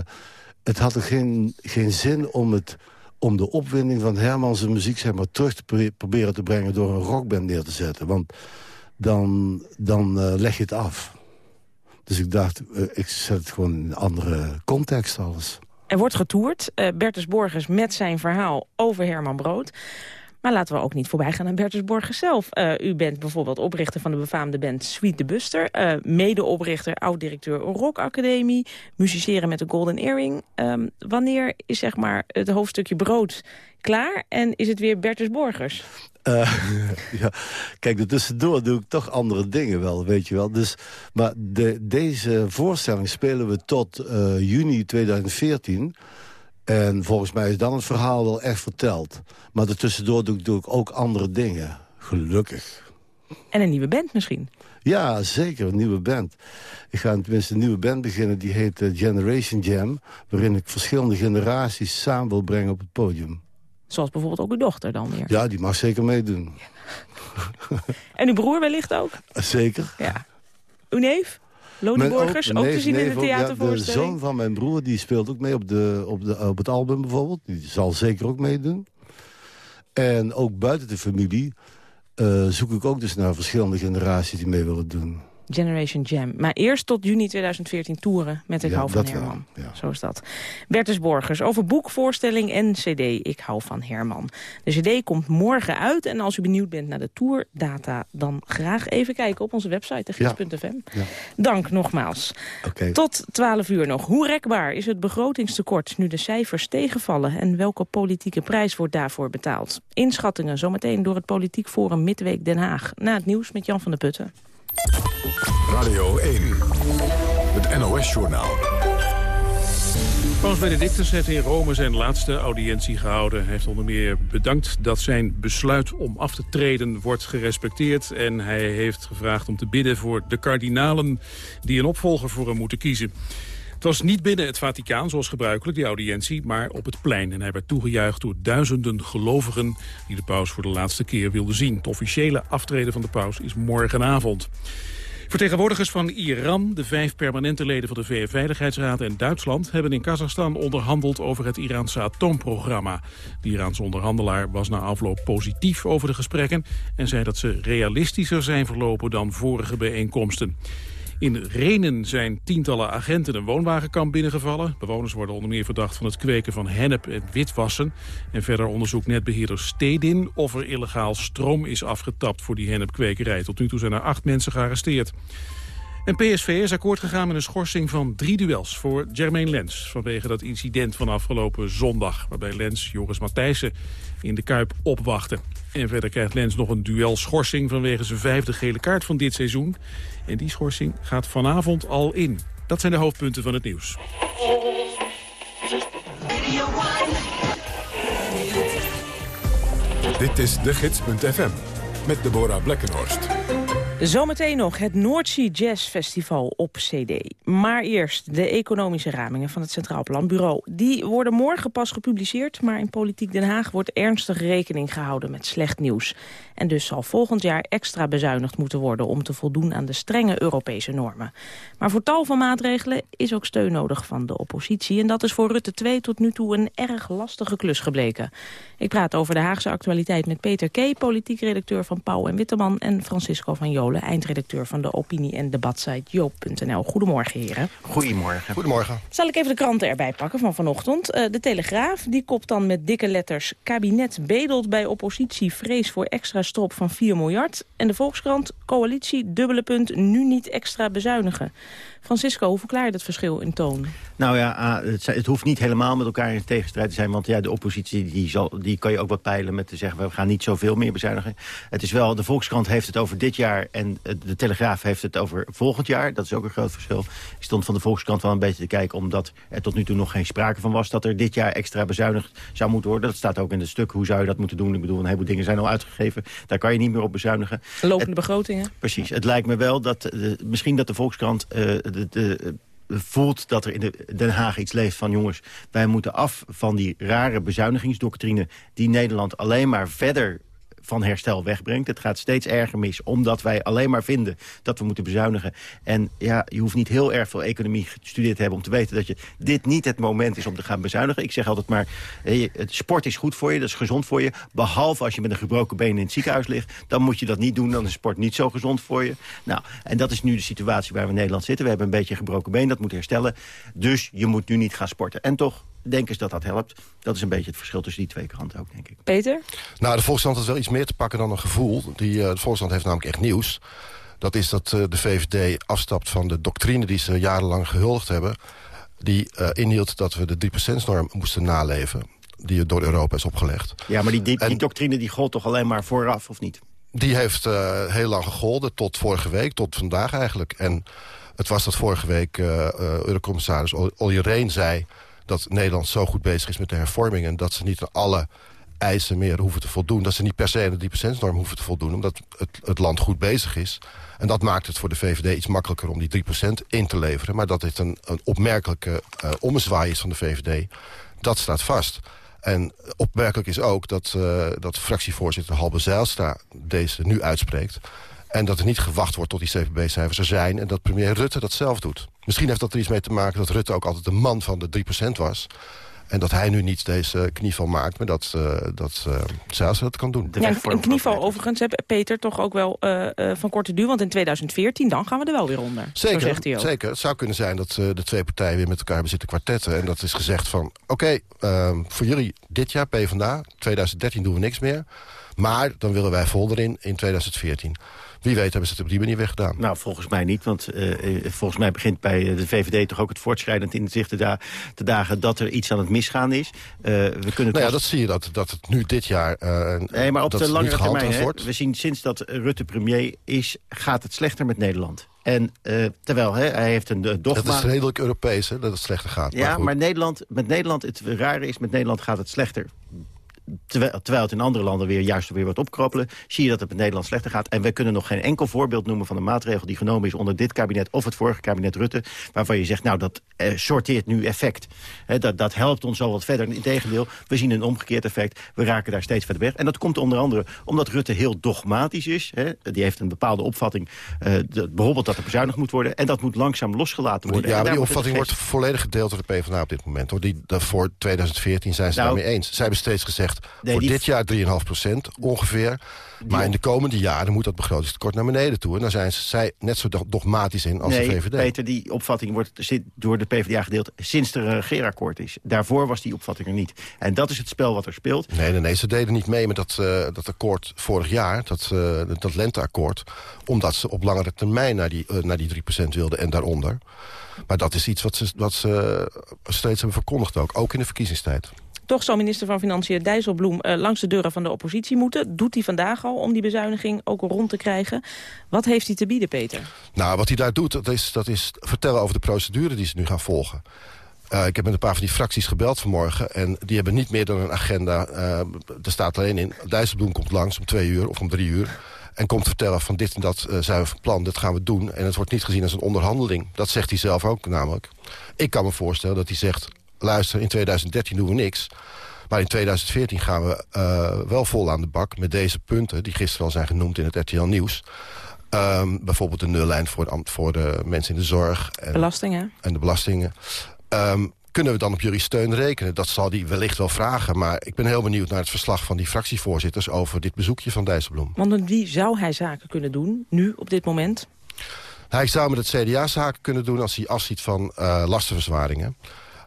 het had er geen, geen zin om, het, om de opwinding van Herman's muziek zeg maar, terug te proberen te brengen... door een rockband neer te zetten. Want dan, dan uh, leg je het af. Dus ik dacht, uh, ik zet het gewoon in een andere context alles. Er wordt getoerd. Uh, Bertus Borgers met zijn verhaal over Herman Brood. Maar laten we ook niet voorbij gaan aan Bertus Borgers zelf. Uh, u bent bijvoorbeeld oprichter van de befaamde band Sweet the Buster. Uh, Medeoprichter, oud-directeur Rock Academie. Musiceren met de Golden Earring. Um, wanneer is zeg maar het hoofdstukje brood klaar? En is het weer Bertus Borgers? Uh, *laughs* ja, kijk, tussendoor doe ik toch andere dingen wel, weet je wel. Dus, maar de, deze voorstelling spelen we tot juni 2014. En volgens mij is dan het verhaal wel echt verteld. Maar daartussendoor doe, doe ik ook andere dingen. Gelukkig. En een nieuwe band misschien? Ja, zeker, een nieuwe band. Ik ga tenminste een nieuwe band beginnen, die heet uh, Generation Jam... waarin ik verschillende generaties samen wil brengen op het podium. Zoals bijvoorbeeld ook uw dochter dan weer? Ja, die mag zeker meedoen. en uw broer wellicht ook? *laughs* Zeker. Ja. Uw neef? Loni Borgers, ook, te zien in de theatervoorstelling? Ja, de zoon van mijn broer die speelt ook mee op, de, op, de, op het album bijvoorbeeld. Die zal zeker ook meedoen. En ook buiten de familie uh, zoek ik ook dus naar verschillende generaties die mee willen doen. Generation Jam. Maar eerst tot juni 2014 toeren met Ik hou van Herman. Ja. Zo is dat. Bertus Borgers over boek, voorstelling en cd Ik hou van Herman. De cd komt morgen uit en als u benieuwd bent naar de tourdata... dan graag even kijken op onze website, gids.fm. Ja. Dank nogmaals. Okay. Tot 12 uur nog. Hoe rekbaar is het begrotingstekort nu de cijfers tegenvallen... en welke politieke prijs wordt daarvoor betaald? Inschattingen zometeen door het Politiek Forum Midweek Den Haag. Na het nieuws met Jan van der Putten. Radio 1, het NOS-journaal. Paus Benedictus heeft in Rome zijn laatste audiëntie gehouden. Hij heeft onder meer bedankt dat zijn besluit om af te treden wordt gerespecteerd. En hij heeft gevraagd om te bidden voor de kardinalen die een opvolger voor hem moeten kiezen. Het was niet binnen het Vaticaan, zoals gebruikelijk, die audiëntie, maar op het plein. En hij werd toegejuicht door duizenden gelovigen die de paus voor de laatste keer wilden zien. Het officiële aftreden van de paus is morgenavond. Vertegenwoordigers van Iran, de vijf permanente leden van de VN-veiligheidsraad en Duitsland... hebben in Kazachstan onderhandeld over het Iraanse atoomprogramma. De Iraanse onderhandelaar was na afloop positief over de gesprekken... en zei dat ze realistischer zijn verlopen dan vorige bijeenkomsten. In Renen zijn tientallen agenten een woonwagenkamp binnengevallen. Bewoners worden onder meer verdacht van het kweken van hennep en witwassen. En verder onderzoekt netbeheerder Stedin of er illegaal stroom is afgetapt voor die hennepkwekerij. Tot nu toe zijn er acht mensen gearresteerd. En PSV is akkoord gegaan met een schorsing van drie duels voor Jermaine Lens. Vanwege dat incident van afgelopen zondag. Waarbij Lens Joris Matthijssen in de Kuip opwachtte. En verder krijgt Lens nog een duelschorsing vanwege zijn vijfde gele kaart van dit seizoen. En die schorsing gaat vanavond al in. Dat zijn de hoofdpunten van het nieuws. Dit is de gids.fm met Deborah Blekkenhorst. Zometeen nog het Noordzee Jazz Festival op CD. Maar eerst de economische ramingen van het Centraal Planbureau. Die worden morgen pas gepubliceerd, maar in Politiek Den Haag wordt ernstig rekening gehouden met slecht nieuws. En dus zal volgend jaar extra bezuinigd moeten worden om te voldoen aan de strenge Europese normen. Maar voor tal van maatregelen is ook steun nodig van de oppositie. En dat is voor Rutte 2 tot nu toe een erg lastige klus gebleken. Ik praat over de Haagse actualiteit met Peter Kee, politiek redacteur van Pauw en Witteman... en Francisco van Jolen, eindredacteur van de opinie- en debatsite joop.nl. Goedemorgen, heren. Goedemorgen. Goedemorgen. Zal ik even de kranten erbij pakken van vanochtend. Uh, de Telegraaf, die kopt dan met dikke letters... kabinet bedelt bij oppositie vrees voor extra strop van 4 miljard. En de Volkskrant, coalitie, dubbele punt, nu niet extra bezuinigen. Francisco, hoe verklaar je dat verschil in toon? Nou ja, ah, het, het, hoeft niet helemaal met elkaar in tegenstrijd te zijn. Want ja, de oppositie die zal, die kan je ook wat peilen met te zeggen... we gaan niet zoveel meer bezuinigen. Het is wel, de Volkskrant heeft het over dit jaar... en de Telegraaf heeft het over volgend jaar. Dat is ook een groot verschil. Ik stond van de Volkskrant wel een beetje te kijken... omdat er tot nu toe nog geen sprake van was... dat er dit jaar extra bezuinigd zou moeten worden. Dat staat ook in het stuk. Hoe zou je dat moeten doen? Ik bedoel, een heleboel dingen zijn al uitgegeven. Daar kan je niet meer op bezuinigen. Lopende begrotingen? Precies. Het lijkt me wel dat... De, misschien dat de Volkskrant... Uh, de, de, voelt dat er in de Den Haag iets leeft van... jongens, wij moeten af van die rare bezuinigingsdoctrine... die Nederland alleen maar verder van herstel wegbrengt. Het gaat steeds erger mis, omdat wij alleen maar vinden dat we moeten bezuinigen. En ja, je hoeft niet heel erg veel economie gestudeerd te hebben... om te weten dat je dit niet het moment is om te gaan bezuinigen. Ik zeg altijd maar, het sport is goed voor je, dat is gezond voor je. Behalve als je met een gebroken been in het ziekenhuis ligt. Dan moet je dat niet doen, dan is sport niet zo gezond voor je. Nou, en dat is nu de situatie waar we in Nederland zitten. We hebben een beetje een gebroken been, dat moet herstellen. Dus je moet nu niet gaan sporten. En toch denk eens dat dat helpt. Dat is een beetje het verschil tussen die twee kranten ook, denk ik. Peter? Nou, de Volkskrant heeft wel iets meer te pakken dan een gevoel. Die, uh, de Volkskrant heeft namelijk echt nieuws. Dat is dat uh, de VVD afstapt van de doctrine die ze jarenlang gehuldigd hebben. Die uh, inhield dat we de 3%-norm moesten naleven. Die door Europa is opgelegd. Ja, maar die, die, die doctrine die gold toch alleen maar vooraf, of niet? Die heeft heel lang gegolden, tot vorige week, tot vandaag eigenlijk. En het was dat vorige week Eurocommissaris Olly Reen zei dat Nederland zo goed bezig is met de hervormingen... dat ze niet aan alle eisen meer hoeven te voldoen. Dat ze niet per se aan de 3%-norm hoeven te voldoen... omdat het, het land goed bezig is. En dat maakt het voor de VVD iets makkelijker om die 3% in te leveren. Maar dat dit een, een opmerkelijke uh, is van de VVD... dat staat vast. En opmerkelijk is ook dat, uh, dat fractievoorzitter Halbe Zijlstra deze nu uitspreekt. En dat er niet gewacht wordt tot die CPB-cijfers er zijn... en dat premier Rutte dat zelf doet. Misschien heeft dat er iets mee te maken dat Rutte ook altijd de man van de 3% was... En dat hij nu niet deze knieval maakt, maar dat, uh, dat uh, Zijlstra dat kan doen. Ja, een knieval overigens, hè, Peter, toch ook wel uh, van korte duur. Want in 2014, dan gaan we er wel weer onder. Zeker, zo zegt hij ook. zeker. Het zou kunnen zijn dat de twee partijen weer met elkaar hebben zitten kwartetten. En dat is gezegd van, oké, okay, voor jullie dit jaar PvdA, 2013 doen we niks meer. Maar dan willen wij vol erin in 2014. Wie weet hebben ze het op die manier weggedaan. Nou, volgens mij niet, want uh, volgens mij begint bij de VVD toch ook het voortschrijdend in zicht te, da te dagen dat er iets aan het misgaan is. We kunnen nou ja, dat zie je, dat, dat het nu dit jaar Nee, maar op de langere termijn, hè, we zien sinds dat Rutte premier is, gaat het slechter met Nederland. En uh, terwijl hè, hij heeft een dogma... Dat is redelijk Europees, hè, dat het slechter gaat. Ja, maar, maar Nederland, met Nederland, het rare is, met Nederland gaat het slechter terwijl, terwijl het in andere landen weer juist weer wat opkroppelen... zie je dat het met Nederland slechter gaat. En we kunnen nog geen enkel voorbeeld noemen van een maatregel... die genomen is onder dit kabinet of het vorige kabinet Rutte... waarvan je zegt, nou, dat eh, sorteert nu effect. dat, dat helpt ons al wat verder. Integendeel, we zien een omgekeerd effect. We raken daar steeds verder weg. En dat komt onder andere omdat Rutte heel dogmatisch is. Die heeft een bepaalde opvatting, de, bijvoorbeeld dat er bezuinigd moet worden... en dat moet langzaam losgelaten worden. Ja, maar die opvatting wordt volledig gedeeld door de PvdA op dit moment. Hoor. Die, voor 2014 zijn ze nou, daarmee eens. Zij hebben steeds gezegd voor dit jaar 3,5 procent ongeveer. Maar in de komende jaren moet dat begrotingstekort naar beneden toe. En daar zijn zij net zo dogmatisch in als nee, de VVD. Peter, die opvatting wordt door de PvdA gedeeld sinds er een regeerakkoord is. Daarvoor was die opvatting er niet. En dat is het spel wat er speelt. Nee, nee, nee ze deden niet mee met dat, uh, dat akkoord vorig jaar, dat, uh, dat lenteakkoord. Omdat ze op langere termijn naar die, uh, naar die 3% wilden en daaronder. Maar dat is iets wat ze, wat ze steeds hebben verkondigd ook, ook in de verkiezingstijd. Toch zal minister van Financiën Dijsselbloem uh, langs de deuren van de oppositie moeten. Doet hij vandaag al om die bezuiniging ook rond te krijgen. Wat heeft hij te bieden, Peter? Nou, wat hij daar doet, dat is, dat is vertellen over de procedure die ze nu gaan volgen. Uh, ik heb met een paar van die fracties gebeld vanmorgen... en die hebben niet meer dan een agenda. Uh, er staat alleen in, Dijsselbloem komt langs om twee uur of om drie uur... en komt vertellen van dit en dat zijn we van plan, dit gaan we doen. En het wordt niet gezien als een onderhandeling. Dat zegt hij zelf ook namelijk. Ik kan me voorstellen dat hij zegt luister, in 2013 doen we niks. Maar in 2014 gaan we uh, wel vol aan de bak met deze punten... die gisteren al zijn genoemd in het RTL Nieuws. Um, bijvoorbeeld de nullijn voor de, voor de mensen in de zorg. En, belastingen. En de belastingen. Um, kunnen we dan op jullie steun rekenen? Dat zal hij wellicht wel vragen. Maar ik ben heel benieuwd naar het verslag van die fractievoorzitters... over dit bezoekje van Dijsselbloem. Want met wie zou hij zaken kunnen doen, nu, op dit moment? Hij zou met het CDA zaken kunnen doen als hij afziet van uh, lastenverzwaringen.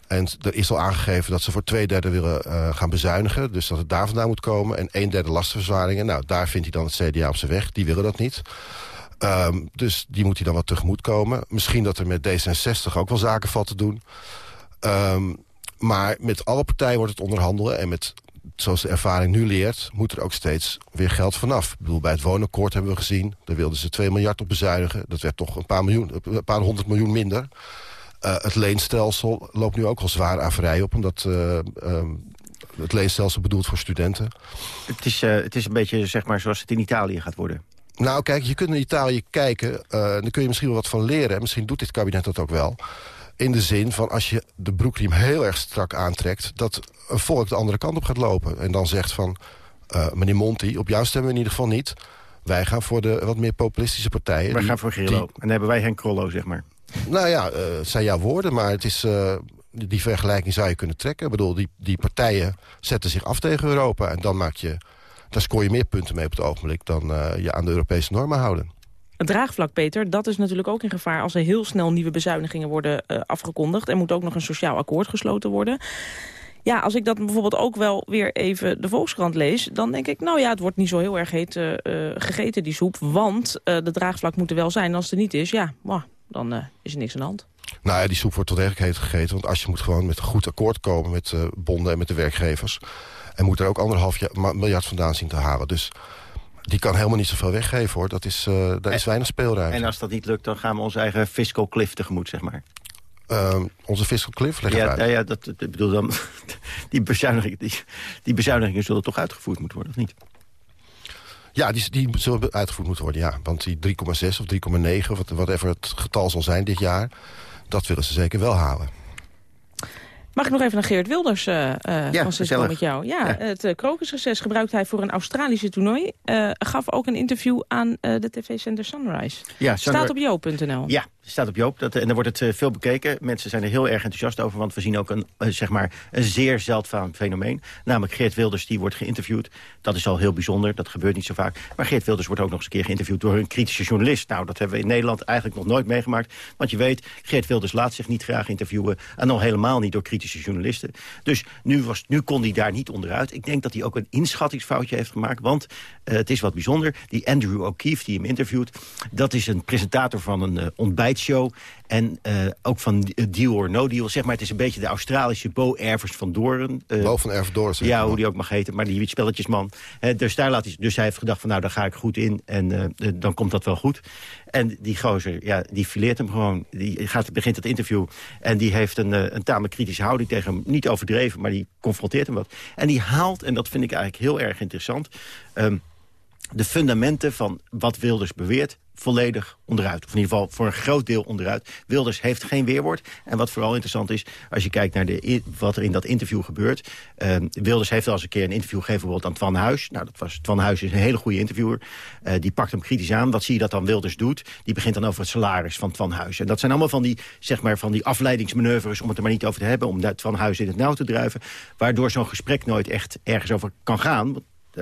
En er is al aangegeven dat ze voor twee derde willen uh, gaan bezuinigen. Dus dat het daar vandaan moet komen. En een derde lastenverzwaringen. Nou, daar vindt hij dan het CDA op zijn weg. Die willen dat niet. Um, dus die moet hij dan wat tegemoet komen. Misschien dat er met D66 ook wel zaken valt te doen. Um, maar met alle partijen wordt het onderhandelen. En met, zoals de ervaring nu leert, moet er ook steeds weer geld vanaf. Ik bedoel, bij het woonakkoord hebben we gezien. Daar wilden ze 2 miljard op bezuinigen. Dat werd toch een paar, miljoen, een paar honderd miljoen minder. Uh, het leenstelsel loopt nu ook al zwaar averij op... omdat uh, um, het leenstelsel bedoeld voor studenten. Het is, uh, het is een beetje zeg maar, zoals het in Italië gaat worden. Nou, kijk, je kunt naar Italië kijken. dan kun je misschien wel wat van leren. En misschien doet dit kabinet dat ook wel. In de zin van als je de broekriem heel erg strak aantrekt... dat een volk de andere kant op gaat lopen. En dan zegt van, meneer Monti, op jou stemmen we in ieder geval niet... Wij gaan voor de wat meer populistische partijen. Wij gaan voor Grillo. Die... En dan hebben wij Henk Krollo, zeg maar. Nou ja, uh, het zijn jouw woorden, maar het is, uh, die vergelijking zou je kunnen trekken. Ik bedoel, die, die partijen zetten zich af tegen Europa. En dan maak je, daar scoor je meer punten mee op het ogenblik... dan uh, je aan de Europese normen houden. Het draagvlak, Peter, dat is natuurlijk ook in gevaar... als er heel snel nieuwe bezuinigingen worden afgekondigd. Er moet ook nog een sociaal akkoord gesloten worden. Ja, als ik dat bijvoorbeeld ook wel weer even de Volkskrant lees... dan denk ik, nou ja, het wordt niet zo heel erg gegeten, die soep. Want de draagvlak moet er wel zijn. Als het er niet is, ja, dan uh, is er niks aan de hand. Nou ja, die soep wordt tot heet gegeten. Want als je moet gewoon met een goed akkoord komen met uh, bonden en met de werkgevers. En moet er ook anderhalf miljard vandaan zien te halen. Dus die kan helemaal niet zoveel weggeven hoor. Dat is, uh, daar is weinig speelruimte. En als dat niet lukt, dan gaan we onze eigen fiscal cliff tegemoet, zeg maar. uh, onze fiscal cliff? Leg het Ja, uit. nou ja dat, dat- ik bedoel dan, *laughs* die, bezuinigingen, die, die bezuinigingen zullen toch uitgevoerd moeten worden, of niet? Ja, die, die zullen uitgevoerd moeten worden, ja. Want die 3,6 of 3,9, of wat- whatever het getal zal zijn dit jaar... dat willen ze zeker wel halen. Mag ik nog even naar Geert Wilders, eh eh Francisco, gezellig. met jou? Ja, het uh, krokusreces gebruikt hij voor een Australische toernooi. Eh, gaf ook een interview aan eh, de tv-zender Sunrise. Ja, Staat op jo.nl. Ja, staat op Joop. Dat, en dan wordt het eh, veel bekeken. Mensen zijn er heel erg enthousiast over. Want we zien ook een, eh, zeg maar, een zeer zeldzaam fenomeen. Namelijk Geert Wilders, die wordt geïnterviewd. Dat is al heel bijzonder. Dat gebeurt niet zo vaak. Maar Geert Wilders wordt ook nog eens een keer geïnterviewd door een kritische journalist. Nou, dat hebben we in Nederland eigenlijk nog nooit meegemaakt. Want je weet, Geert Wilders laat zich niet graag interviewen. En al helemaal niet door kritische journalisten. Dus nu, was, nu kon hij daar niet onderuit. Ik denk dat hij ook een inschattingsfoutje heeft gemaakt. Want eh, het is wat bijzonder. Die Andrew O'Keefe die hem interviewt... dat is een presentator van een eh, ontbijtshow... en eh, ook van eh, Deal or No Deal. Zeg maar, het is een beetje de Australische Bo Ervers van Doren. Eh, Bo van Ervedoren. zeg Ja, hoe die ook mag heten. Maar die spelletjesman. Eh, dus, daar laat hij, dus hij heeft gedacht van nou, daar ga ik goed in. En dan komt dat wel goed. En die gozer, ja, die fileert hem gewoon. Die gaat, begint het interview. En die heeft een, een tamelijk kritische houding tegen hem. Niet overdreven, maar die confronteert hem wat. En die haalt, en dat vind ik eigenlijk heel erg interessant... ehm, de fundamenten van wat Wilders beweert volledig onderuit. Of in ieder geval voor een groot deel onderuit. Wilders heeft geen weerwoord. En wat vooral interessant is, als je kijkt naar de, wat er in dat interview gebeurt. ehm, Wilders heeft al eens een keer een interview gegeven bijvoorbeeld aan Twan Huis. Nou, dat was, Twan Huis is een hele goede interviewer. Eh, die pakt hem kritisch aan. Wat zie je dat dan Wilders doet? Die begint dan over het salaris van Twan Huis. En dat zijn allemaal van die, zeg maar, van die afleidingsmanoeuvres... om het er maar niet over te hebben, om Twan Huis in het nauw te drijven. Waardoor zo'n gesprek nooit echt ergens over kan gaan.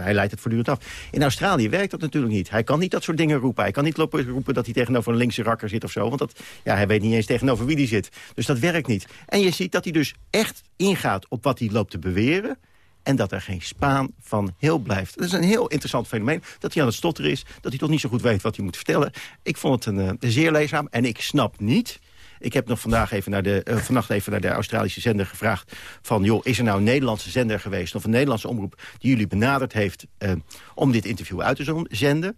Hij leidt het voortdurend af. In Australië werkt dat natuurlijk niet. Hij kan niet dat soort dingen roepen. Hij kan niet lopen roepen dat hij tegenover een linkse rakker zit of zo. Want dat, ja, hij weet niet eens tegenover wie die zit. Dus dat werkt niet. En je ziet dat hij dus echt ingaat op wat hij loopt te beweren. En dat er geen spaan van heel blijft. Dat is een heel interessant fenomeen. Dat hij aan het stotteren is. Dat hij toch niet zo goed weet wat hij moet vertellen. Ik vond het een, eh, zeer leerzaam. En ik snap niet... Ik heb nog vandaag even naar de, eh, vannacht even naar de Australische zender gevraagd... van, joh, is er nou een Nederlandse zender geweest... of een Nederlandse omroep die jullie benaderd heeft... eh, om dit interview uit te zenden?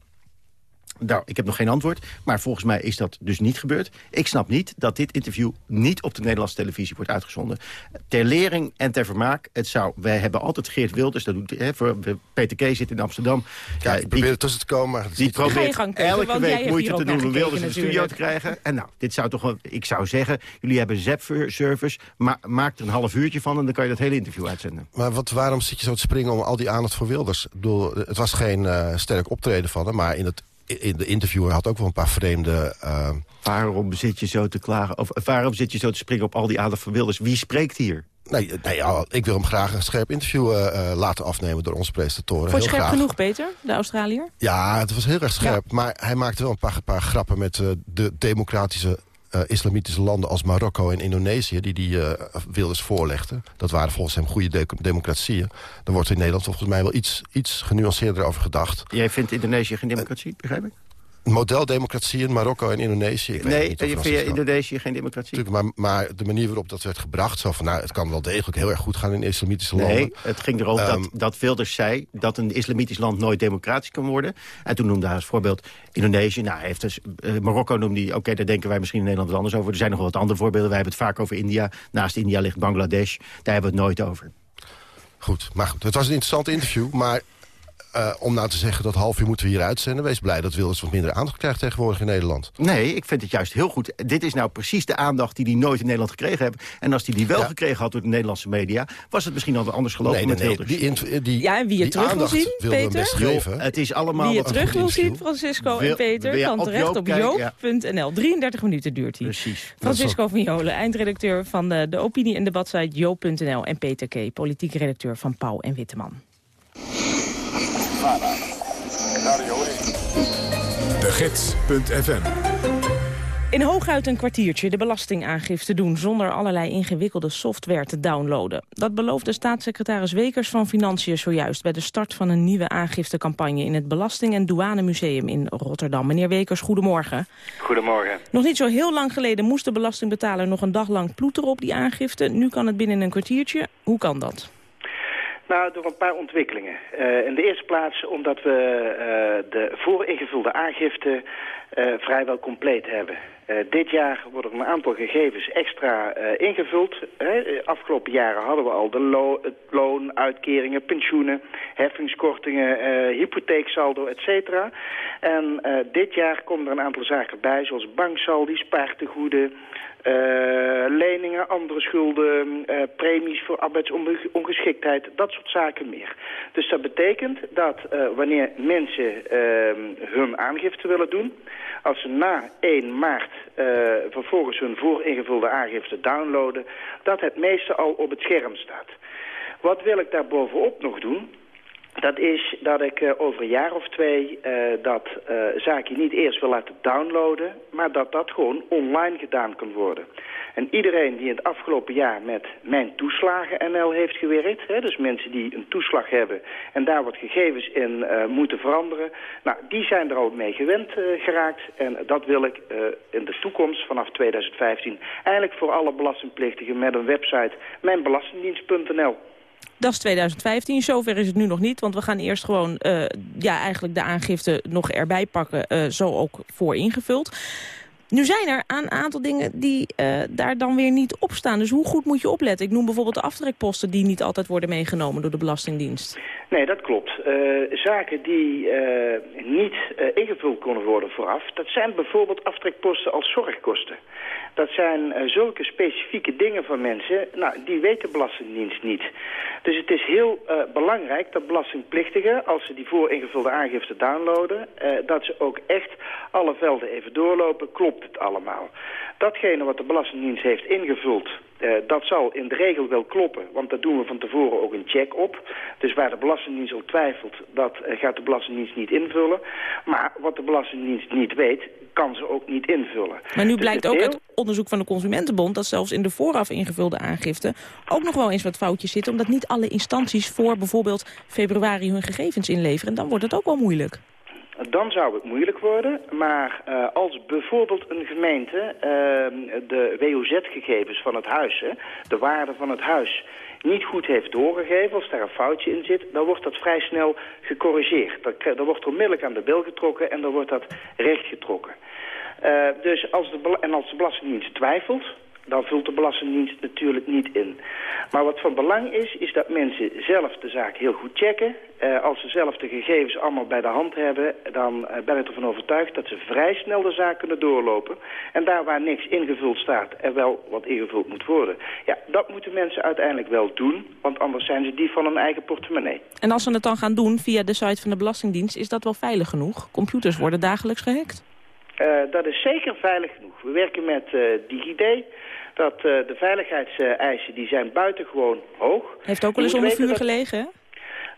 Nou, ik heb nog geen antwoord. Maar volgens mij is dat dus niet gebeurd. Ik snap niet dat dit interview niet op de Nederlandse televisie wordt uitgezonden. Ter lering en ter vermaak. Het zou, wij hebben altijd Geert Wilders. Dat doet, hè, voor, Peter K. zit in Amsterdam. Ja, ik probeer er tussen te komen, maar het is Die probeert gang, elke want week moeite te doen om Wilders in de studio te krijgen. En nou, dit zou toch wel, ik zou zeggen, jullie hebben Zap-service. Ma maak er een half uurtje van en dan kan je dat hele interview uitzenden. Maar wat, waarom zit je zo te springen om al die aandacht voor Wilders? Ik bedoel, het was geen eh, sterk optreden van hem, maar in, het, de interviewer had ook wel een paar vreemde... eh, Waarom zit je zo te klagen? Of waarom zit je zo te springen op al die aandacht van Wilders? Wie spreekt hier? Nee, nee ja, ik wil hem graag een scherp interview eh, eh, laten afnemen door onze presentatoren. Vond je Heel scherp graag. genoeg, Peter, de Australiër? Ja, het was heel erg scherp. Maar hij maakte wel een paar, paar grappen met eh, de democratische eh, islamitische landen als Marokko en Indonesië... die die eh, Wilders voorlegden. Dat waren volgens hem goede de- democratieën. Dan wordt er in Nederland volgens mij wel iets, iets genuanceerder over gedacht. Jij vindt Indonesië geen democratie, begrijp ik? Modeldemocratieën, Marokko en Indonesië. Ik Nee, niet of vind je Indonesië geen democratie? Maar, maar de manier waarop dat werd gebracht... Zo van, nou, het kan wel degelijk heel erg goed gaan in islamitische Nee, landen. het ging erom Ehm, dat, dat Wilders zei dat een islamitisch land nooit democratisch kan worden. En toen noemde hij als voorbeeld Indonesië. Nou, heeft dus, eh, Marokko noemde hij, oké, daar denken wij misschien in Nederland wat anders over. Er zijn nog wel wat andere voorbeelden. Wij hebben het vaak over India. Naast India ligt Bangladesh. Daar hebben we het nooit over. Goed, maar goed, het was een interessant interview. Maar eh, om nou te zeggen dat half uur moeten we hier uitzenden... wees blij dat Wilders wat minder aandacht krijgt tegenwoordig in Nederland. Nee, ik vind het juist heel goed. Dit is nou precies de aandacht die hij nooit in Nederland gekregen heeft. En als hij die wel gekregen had door de Nederlandse media... was het misschien al anders gelopen Nee, nee, met nee, Wilders. die int- die- Ja, en wie je die terug wil zien, Peter? best geven. Het is allemaal... Wie je terug wil zien, Francisco Wil- en Peter, kan terecht op joop.nl. 33 minuten duurt hij. Precies. Francisco van Jolen, eindredacteur van de, de opinie- en debatsite joop.nl. En Peter K., politiek redacteur van Pauw en Witteman. De Gids.fm In hooguit een kwartiertje de belastingaangifte doen... zonder allerlei ingewikkelde software te downloaden. Dat beloofde staatssecretaris Wekers van Financiën zojuist... bij de start van een nieuwe aangiftecampagne... in het Belasting- en Douanemuseum in Rotterdam. Meneer Wekers, goedemorgen. Goedemorgen. Nog niet zo heel lang geleden moest de belastingbetaler nog een dag lang ploeteren op die aangifte. Nu kan het binnen een kwartiertje. Hoe kan dat? Nou, door een paar ontwikkelingen. Eh, in de eerste plaats omdat we eh, de vooringevulde aangifte eh, vrijwel compleet hebben. Dit jaar worden er een aantal gegevens extra ingevuld. Hè. Afgelopen jaren hadden we al de lo het loon, uitkeringen, pensioenen, heffingskortingen, hypotheeksaldo, et cetera. En dit jaar komen er een aantal zaken bij, zoals banksaldi, spaartegoeden, leningen, andere schulden, eh, premies voor arbeidsongeschiktheid, dat soort zaken meer. Dus dat betekent dat eh, wanneer mensen eh, hun aangifte willen doen, als ze na 1 maart eh, vervolgens hun vooringevulde aangifte downloaden, dat het meeste al op het scherm staat. Wat wil ik daar bovenop nog doen? Dat is dat ik eh, over een jaar of twee eh, dat eh zaakje niet eerst wil laten downloaden, maar dat dat gewoon online gedaan kan worden. En iedereen die in het afgelopen jaar met Mijn Toeslagen NL heeft gewerkt, hè, dus mensen die een toeslag hebben en daar wat gegevens in moeten veranderen, nou, die zijn er al mee gewend geraakt. En dat wil ik in de toekomst vanaf 2015 eigenlijk voor alle belastingplichtigen met een website mijnbelastingdienst.nl. Dat is 2015. Zover is het nu nog niet, want we gaan eerst gewoon eh, ja, eigenlijk de aangifte nog erbij pakken, eh, zo ook voor ingevuld. Nu zijn er een aantal dingen die eh, daar dan weer niet op staan. Dus hoe goed moet je opletten? Ik noem bijvoorbeeld de aftrekposten die niet altijd worden meegenomen door de Belastingdienst. Nee, dat klopt. Eh, zaken die eh, niet ingevuld konden worden vooraf... dat zijn bijvoorbeeld aftrekposten als zorgkosten. Dat zijn zulke specifieke dingen van mensen... nou, die weet de Belastingdienst niet. Dus het is heel belangrijk dat belastingplichtigen... als ze die vooringevulde aangifte downloaden... dat ze ook echt alle velden even doorlopen. Klopt het allemaal? Datgene wat de Belastingdienst heeft ingevuld... eh, dat zal in de regel wel kloppen, want daar doen we van tevoren ook een check op. Dus waar de Belastingdienst al twijfelt, dat eh, gaat de Belastingdienst niet invullen. Maar wat de Belastingdienst niet weet, kan ze ook niet invullen. Maar nu Dus blijkt het ook deel- uit onderzoek van de Consumentenbond... dat zelfs in de vooraf ingevulde aangifte ook nog wel eens wat foutjes zitten... omdat niet alle instanties voor bijvoorbeeld februari hun gegevens inleveren. En dan wordt het ook wel moeilijk. Dan zou het moeilijk worden, maar eh, als bijvoorbeeld een gemeente eh, de WOZ-gegevens van het huis, hè, de waarde van het huis, niet goed heeft doorgegeven, als daar een foutje in zit, dan wordt dat vrij snel gecorrigeerd. Dan, wordt onmiddellijk aan de bel getrokken en dan wordt dat rechtgetrokken. Eh, dus als de, en als de Belastingdienst twijfelt, dan vult de Belastingdienst natuurlijk niet in. Maar wat van belang is, is dat mensen zelf de zaak heel goed checken. Eh, als ze zelf de gegevens allemaal bij de hand hebben, dan eh, ben ik ervan overtuigd dat ze vrij snel de zaak kunnen doorlopen. En daar waar niks ingevuld staat, er wel wat ingevuld moet worden. Ja, dat moeten mensen uiteindelijk wel doen, want anders zijn ze die van hun eigen portemonnee. En als ze het dan gaan doen via de site van de Belastingdienst... is dat wel veilig genoeg? Computers worden dagelijks gehackt. Eh, dat is zeker veilig genoeg. We werken met eh, DigiD. Dat, eh, de veiligheidseisen die zijn buitengewoon hoog. Heeft ook wel eens onder vuur dat- gelegen, hè?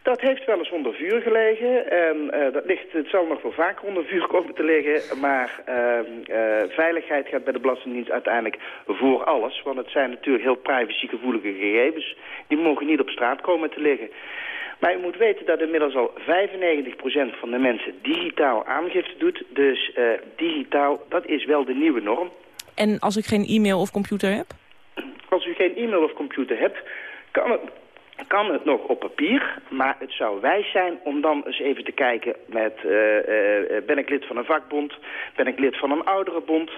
Dat heeft wel eens onder vuur gelegen. En dat ligt, het zal nog wel vaker onder vuur komen te liggen. Maar ehm, eh, veiligheid gaat bij de Belastingdienst uiteindelijk voor alles. Want het zijn natuurlijk heel privacygevoelige gegevens. Die mogen niet op straat komen te liggen. Maar u moet weten dat inmiddels al 95% van de mensen digitaal aangifte doet. Dus eh, digitaal, dat is wel de nieuwe norm. En als ik geen e-mail of computer heb? Als u geen e-mail of computer hebt, kan het, kan het nog op papier. Maar het zou wijs zijn om dan eens even te kijken met... eh, eh, ben ik lid van een vakbond? Ben ik lid van een ouderenbond?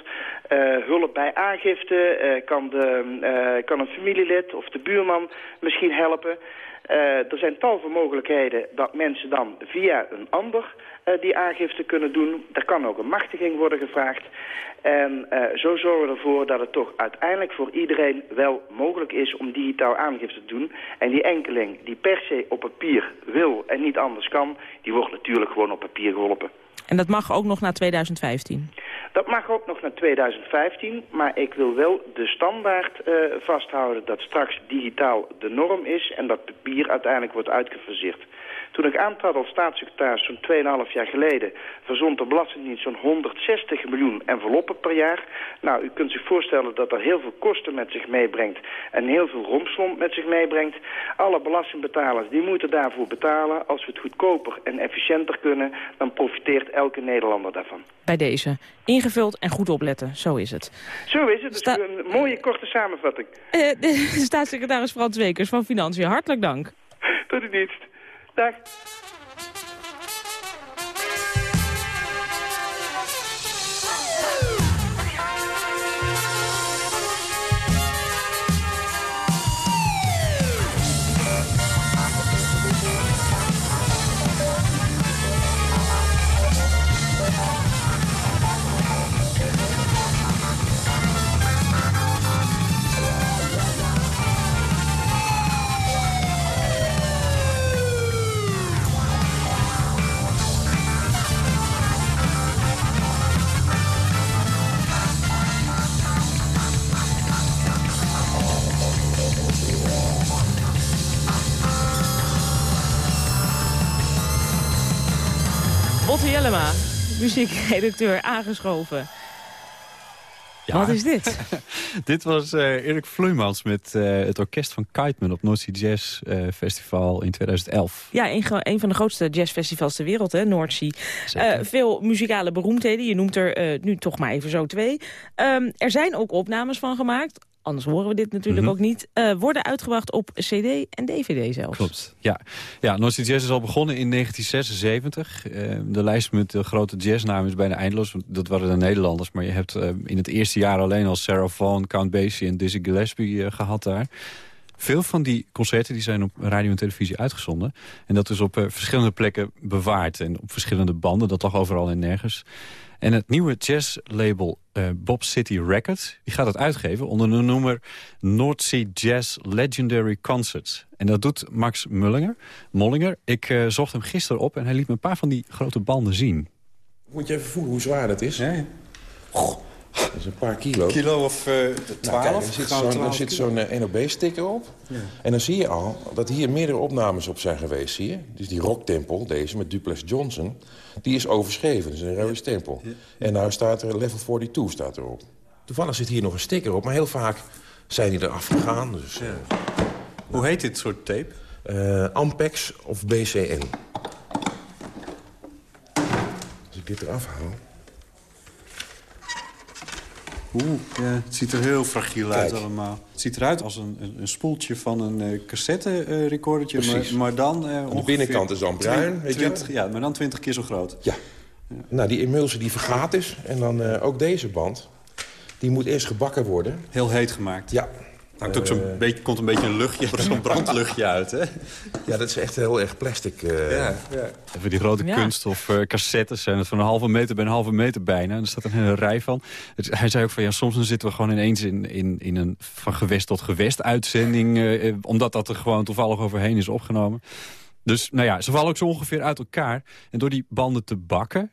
Eh, hulp bij aangifte? Kan, de, kan een familielid of de buurman misschien helpen? Eh, er zijn tal van mogelijkheden dat mensen dan via een ander eh, die aangifte kunnen doen. Er kan ook een machtiging worden gevraagd. En eh, zo zorgen we ervoor dat het toch uiteindelijk voor iedereen wel mogelijk is om digitaal aangifte te doen. En die enkeling die per se op papier wil en niet anders kan, die wordt natuurlijk gewoon op papier geholpen. En dat mag ook nog na 2015. Dat mag ook nog naar 2015, maar ik wil wel de standaard eh, vasthouden dat straks digitaal de norm is en dat papier uiteindelijk wordt uitgefaseerd. Toen ik aantrad als staatssecretaris zo'n 2,5 jaar geleden... verzond de Belastingdienst zo'n 160 miljoen enveloppen per jaar. Nou, u kunt zich voorstellen dat dat heel veel kosten met zich meebrengt... en heel veel romslomp met zich meebrengt. Alle belastingbetalers die moeten daarvoor betalen. Als we het goedkoper en efficiënter kunnen... dan profiteert elke Nederlander daarvan. Bij deze. Ingevuld en goed opletten, zo is het. Zo is het. Dus een mooie korte samenvatting. Eh, de *laughs* staatssecretaris Frans Wekers van Financiën, hartelijk dank. Tot uw dienst. Dag. Jellema, muziekredacteur, aangeschoven. Wat is dit? *laughs* dit was uh, Erik Vleumans met uh, het orkest van Kiteman op North Sea Jazz uh, Festival in 2011. Ja, een, een, van de grootste jazzfestivals ter wereld, hè, North Sea. veel muzikale beroemdheden, je noemt er nu toch maar even zo twee. Um, er zijn ook opnames van gemaakt anders horen we dit natuurlijk Mhm. ook niet... Uh, worden uitgebracht op cd en dvd zelfs. Klopt, ja. ja North Sea Jazz is al begonnen in 1976. Uh, de lijst met de grote jazznamen is bijna eindeloos. want Dat waren de Nederlanders. Maar je hebt uh, in het eerste jaar alleen al Sarah Vaughan, Count Basie en Dizzy Gillespie gehad daar. Veel van die concerten die zijn op radio en televisie uitgezonden. En dat is op verschillende plekken bewaard. En op verschillende banden. Dat lag overal en nergens. En het nieuwe jazzlabel uh, Bob City Records... die gaat het uitgeven onder de noemer North Sea Jazz Legendary Concerts. En dat doet Max Mullinger, Mollinger. Ik uh, zocht hem gisteren op en hij liet me een paar van die grote banden zien. Moet je even voelen hoe zwaar dat is? Nee. Goh, dat is een paar kilo. Kilo of uh, twaalf? Nou, er zit zo'n zo NOB-sticker op. Ja. En dan zie je al dat hier meerdere opnames op zijn geweest, zie je? Dus die rocktempel, deze met Duplex Johnson... die is overschreven, dat is een rode stempel. Ja. En nou staat er level 42 staat erop. Toevallig zit hier nog een sticker op, maar heel vaak zijn die eraf gegaan. Dus, ja. uh, Hoe heet dit soort tape? Uh, Ampex of BCN. Als ik dit eraf haal... Oeh, ja, het ziet er heel fragiel Kijk. uit allemaal. Het ziet eruit als een, een, een spoeltje van een uh, cassette-recordertje. Uh, maar, maar, dan uh, De binnenkant is dan bruin, 20, weet je Ja, maar dan 20 keer zo groot. Ja. ja. Nou, die emulsie die vergaat dus. En dan ook deze band. Die moet eerst gebakken worden. Heel heet gemaakt. Ja. Hangt ook zo'n beetje, komt een beetje een luchtje, *laughs* zo'n brandluchtje uit, hè? Ja, dat is echt heel erg plastic. Uh... Ja, ja. Even die grote ja. kunststof uh, cassettes zijn het van een halve meter bij een halve meter bijna. En er staat een hele rij van. Het, hij zei ook van, ja, soms dan zitten we gewoon ineens in, in, in een van gewest tot gewest uitzending. Uh, *laughs* omdat dat er gewoon toevallig overheen is opgenomen. Dus nou ja, ze vallen ook zo ongeveer uit elkaar. En door die banden te bakken,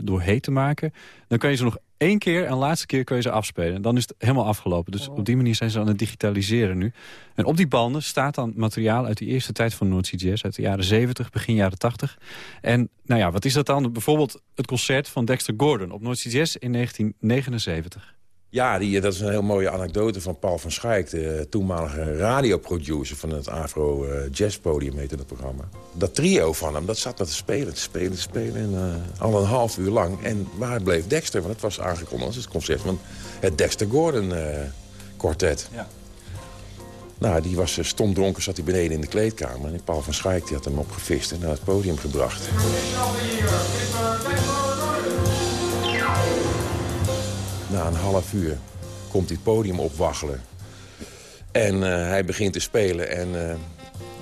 door heet te maken... dan kan je ze nog één keer en laatste keer kun je ze afspelen. En dan is het helemaal afgelopen. Dus op die manier zijn ze aan het digitaliseren nu. En op die banden staat dan materiaal uit die eerste tijd van Sea Jazz. Uit de jaren 70, begin jaren 80. En nou ja, wat is dat dan? Bijvoorbeeld het concert van Dexter Gordon op Sea Jazz in 1979. Ja, die, dat is een heel mooie anekdote van Paul van Schaik... de toenmalige radioproducer van het Afro uh, Jazz Podium heette dat programma. Dat trio van hem, dat zat met te spelen, te spelen, te spelen... En, uh, al een half uur lang. En waar bleef Dexter? Want het was aangekondigd als het concert van het Dexter Gordon uh, quartet. Ja. Nou, die was stom dronken, zat hij beneden in de kleedkamer. En Paul van Schaik die had hem opgevist en naar het podium gebracht. Na een half uur komt hij het podium opwaggelen. En uh, hij begint te spelen en uh,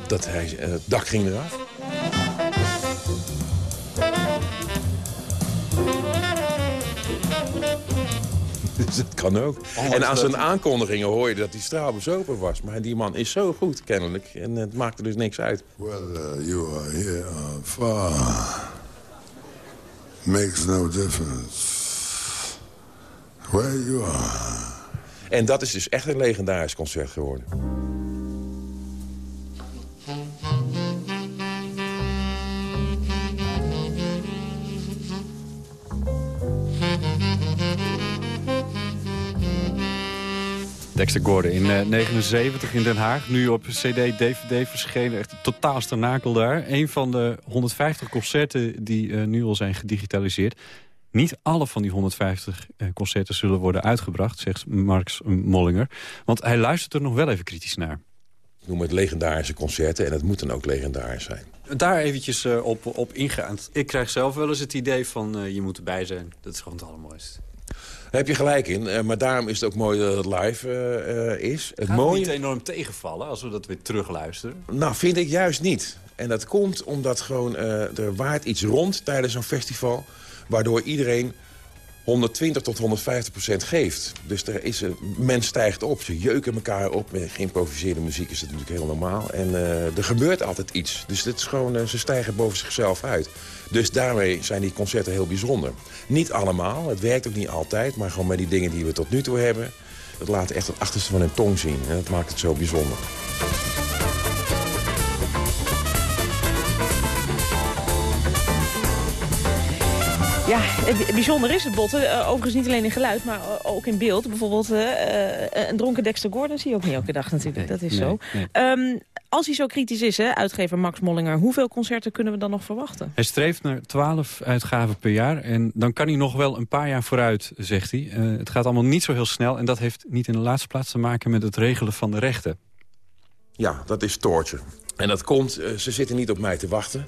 dat hij, uh, het dak ging eraf. *laughs* dus dat kan ook. En aan zijn aankondigingen hoor je dat die straal bezopen was. Maar die man is zo goed, kennelijk. En het maakte dus niks uit. Well, you are here far. Makes no difference. Where you are. En dat is dus echt een legendarisch concert geworden. Dexter Gordon in 1979 uh, in Den Haag. Nu op cd, dvd verschenen. Echt een totaal sternakel daar. Een van de 150 concerten die uh, nu al zijn gedigitaliseerd. Niet alle van die 150 uh, concerten zullen worden uitgebracht, zegt Marx Mollinger. Want hij luistert er nog wel even kritisch naar. Ik noem het legendarische concerten en het moet dan ook legendarisch zijn. Daar eventjes uh, op, op ingaand. Ik krijg zelf wel eens het idee van uh, je moet erbij zijn. Dat is gewoon het allermooiste. Daar heb je gelijk in, maar daarom is het ook mooi dat het live is. Het Gaat mooie... niet enorm tegenvallen als we dat weer terugluisteren? Nou, vind ik juist niet. En dat komt omdat gewoon er waait iets rond tijdens zo'n festival waardoor iedereen 120 tot 150 procent geeft. Dus er is, men stijgt op, ze jeuken elkaar op. Met geïmproviseerde muziek is dat natuurlijk heel normaal. En uh, er gebeurt altijd iets. Dus dit is gewoon, uh, ze stijgen boven zichzelf uit. Dus daarmee zijn die concerten heel bijzonder. Niet allemaal, het werkt ook niet altijd... maar gewoon met die dingen die we tot nu toe hebben... dat laat echt het achterste van hun tong zien. En dat maakt het zo bijzonder. Ja, bijzonder is het botten. Uh, overigens niet alleen in geluid, maar ook in beeld. Bijvoorbeeld uh, een dronken Dexter Gordon zie je ook niet elke dag natuurlijk. dat is zo. Um, als hij zo kritisch is, hè, uitgever Max Mollinger... hoeveel concerten kunnen we dan nog verwachten? Hij streeft naar 12 uitgaven per jaar. En dan kan hij nog wel een paar jaar vooruit, zegt hij. Uh, het gaat allemaal niet zo heel snel. En dat heeft niet in de laatste plaats te maken met het regelen van de rechten. Ja, dat is torture. En dat komt, uh, ze zitten niet op mij te wachten.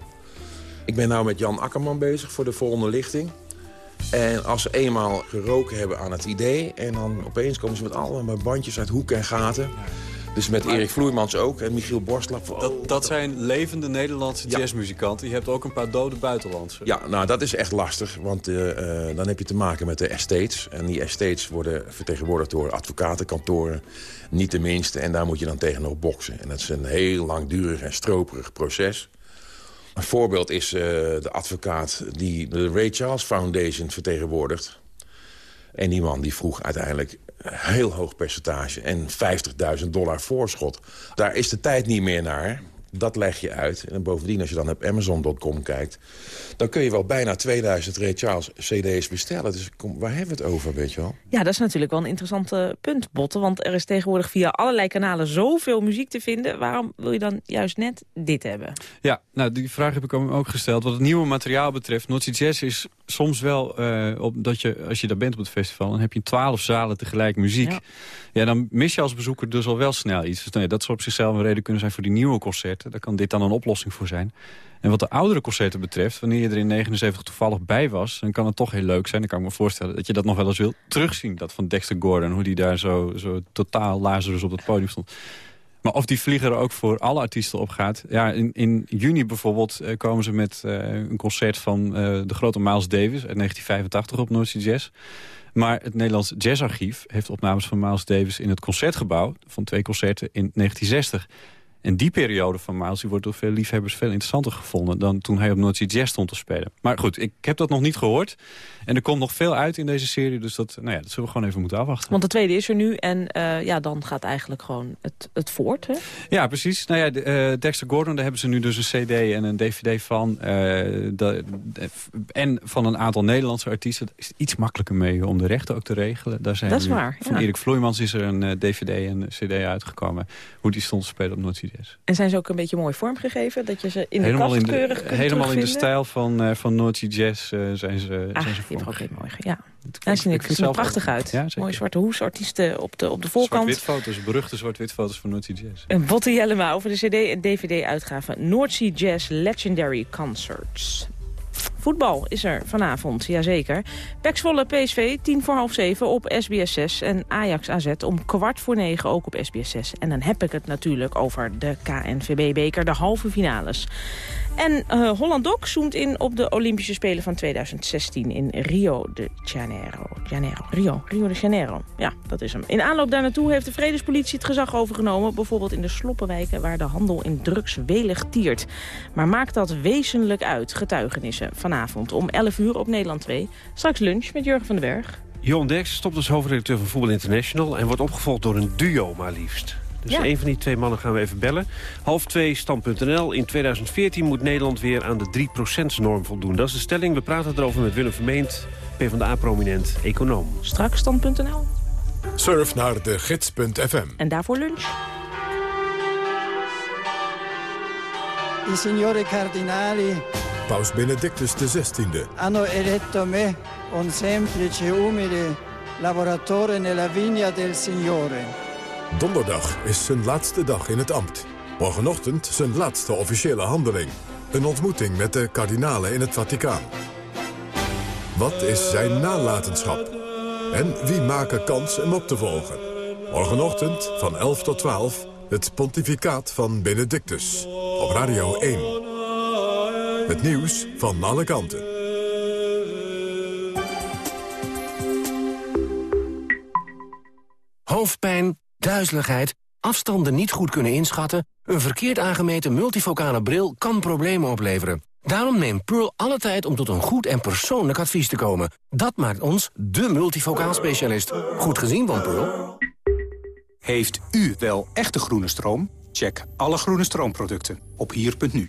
Ik ben nou met Jan Akkerman bezig voor de volgende lichting. En als ze eenmaal geroken hebben aan het idee... en dan opeens komen ze met allemaal bandjes uit hoeken en gaten... Dus met Erik Vloeimans ook en Michiel Borstlap. Oh, dat, dat zijn levende Nederlandse jazzmuzikanten. Je hebt ook een paar dode buitenlandse. Ja, nou dat is echt lastig. Want uh, uh, dan heb je te maken met de estates. En die estates worden vertegenwoordigd door advocatenkantoren. Niet de minste. En daar moet je dan tegen boksen. En dat is een heel langdurig en stroperig proces. Een voorbeeld is uh, de advocaat die de Ray Charles Foundation vertegenwoordigt. En die man die vroeg uiteindelijk heel hoog percentage en 50.000 dollar voorschot. Daar is de tijd niet meer naar. Dat leg je uit. En bovendien, als je dan op Amazon.com kijkt... dan kun je wel bijna 2000 Ray Charles cd's bestellen. Dus kom, waar hebben we het over, weet je wel? Ja, dat is natuurlijk wel een interessant uh, punt, Botten. Want er is tegenwoordig via allerlei kanalen zoveel muziek te vinden. Waarom wil je dan juist net dit hebben? Ja, nou, die vraag heb ik hem ook gesteld. Wat het nieuwe materiaal betreft, Nazi Jazz is soms wel... Uh, op, dat je, als je daar bent op het festival, dan heb je twaalf zalen tegelijk muziek. Ja. ja. dan mis je als bezoeker dus al wel snel iets. Dus, nee, dat zou op zichzelf een reden kunnen zijn voor die nieuwe concerten. Daar kan dit dan een oplossing voor zijn. En wat de oudere concerten betreft, wanneer je er in 79 toevallig bij was... dan kan het toch heel leuk zijn. Dan kan ik me voorstellen dat je dat nog wel eens wil terugzien. Dat van Dexter Gordon, hoe die daar zo, zo totaal Lazarus op het podium stond. Of die vlieger er ook voor alle artiesten opgaat... Ja, in, in juni bijvoorbeeld uh, komen ze met uh, een concert van uh, de grote Miles Davis... uit 1985 op Sea Jazz. Maar het Nederlands Jazzarchief heeft opnames van Miles Davis... in het Concertgebouw van twee concerten in 1960... En die periode van Miles die wordt door veel liefhebbers veel interessanter gevonden... dan toen hij op Noordzee Jazz stond te spelen. Maar goed, ik heb dat nog niet gehoord. En er komt nog veel uit in deze serie, dus dat, nou ja, dat zullen we gewoon even moeten afwachten. Want de tweede is er nu en uh, ja, dan gaat eigenlijk gewoon het, het voort, hè? Ja, precies. Nou ja, de, uh, Dexter Gordon, daar hebben ze nu dus een cd en een dvd van. Uh, de, de, en van een aantal Nederlandse artiesten. Het is iets makkelijker mee om de rechten ook te regelen. Daar zijn dat is waar, Van ja. Erik Vloeimans is er een dvd en een cd uitgekomen. Hoe die stond te spelen op Noordzee En zijn ze ook een beetje mooi vormgegeven? Dat je ze in helemaal de kast in de, keurig kunt Helemaal in de stijl van, uh, van Noordzee Jazz uh, zijn ze, ah, zijn ze ook mooi. Ja. Het, ja, zien er prachtig uit. Ja, Mooie zwarte hoes, artiesten op de, op de voorkant. Zwart-wit foto's, beruchte zwart-wit foto's van Noordzee Jazz. En Botte Jellema over de cd- en dvd-uitgave Noordzee Jazz Legendary Concerts. Voetbal is er vanavond, jazeker. Pek PSV, tien voor half zeven op SBS 6. En Ajax AZ om kwart voor negen ook op SBS 6. En dan heb ik het natuurlijk over de KNVB-beker, de halve finales. En uh, Holland Doc zoomt in op de Olympische Spelen van 2016 in Rio de Janeiro. Rio. Rio de Janeiro. Ja, dat is hem. In aanloop daar naartoe heeft de vredespolitie het gezag overgenomen. Bijvoorbeeld in de sloppenwijken waar de handel in drugs welig tiert. Maar maakt dat wezenlijk uit? Getuigenissen vanavond om 11 uur op Nederland 2. Straks lunch met Jurgen van den Berg. Johan Derks stopt als hoofdredacteur van Voetbal International... en wordt opgevolgd door een duo maar liefst. Dus Ja. een van die twee mannen gaan we even bellen. Half twee, stand.nl. In 2014 moet Nederland weer aan de 3%-norm voldoen. Dat is de stelling. We praten erover met Willem Vermeend, PvdA-prominent, econoom. Straks stand.nl. Surf naar de gids.fm. En daarvoor lunch. I signori cardinali Paus Benedictus XVI. hanno eletto me, un semplice umile lavoratore nella vigna del Signore. Donderdag is zijn laatste dag in het ambt. Morgenochtend zijn laatste officiële handeling. Een ontmoeting met de kardinalen in het Vaticaan. Wat is zijn nalatenschap? En wie maken kans hem op te volgen? Morgenochtend van 11 tot 12 het pontificaat van Benedictus. Op Radio 1. Het nieuws van alle kanten. Hoofdpijn, duizeligheid, afstanden niet goed kunnen inschatten... een verkeerd aangemeten multifocale bril kan problemen opleveren. Daarom neemt Pearl alle tijd om tot een goed en persoonlijk advies te komen. Dat maakt ons de multifocaal specialist. Goed gezien van Pearl. Heeft u wel echte groene stroom? Check alle groene stroomproducten op hier.nu.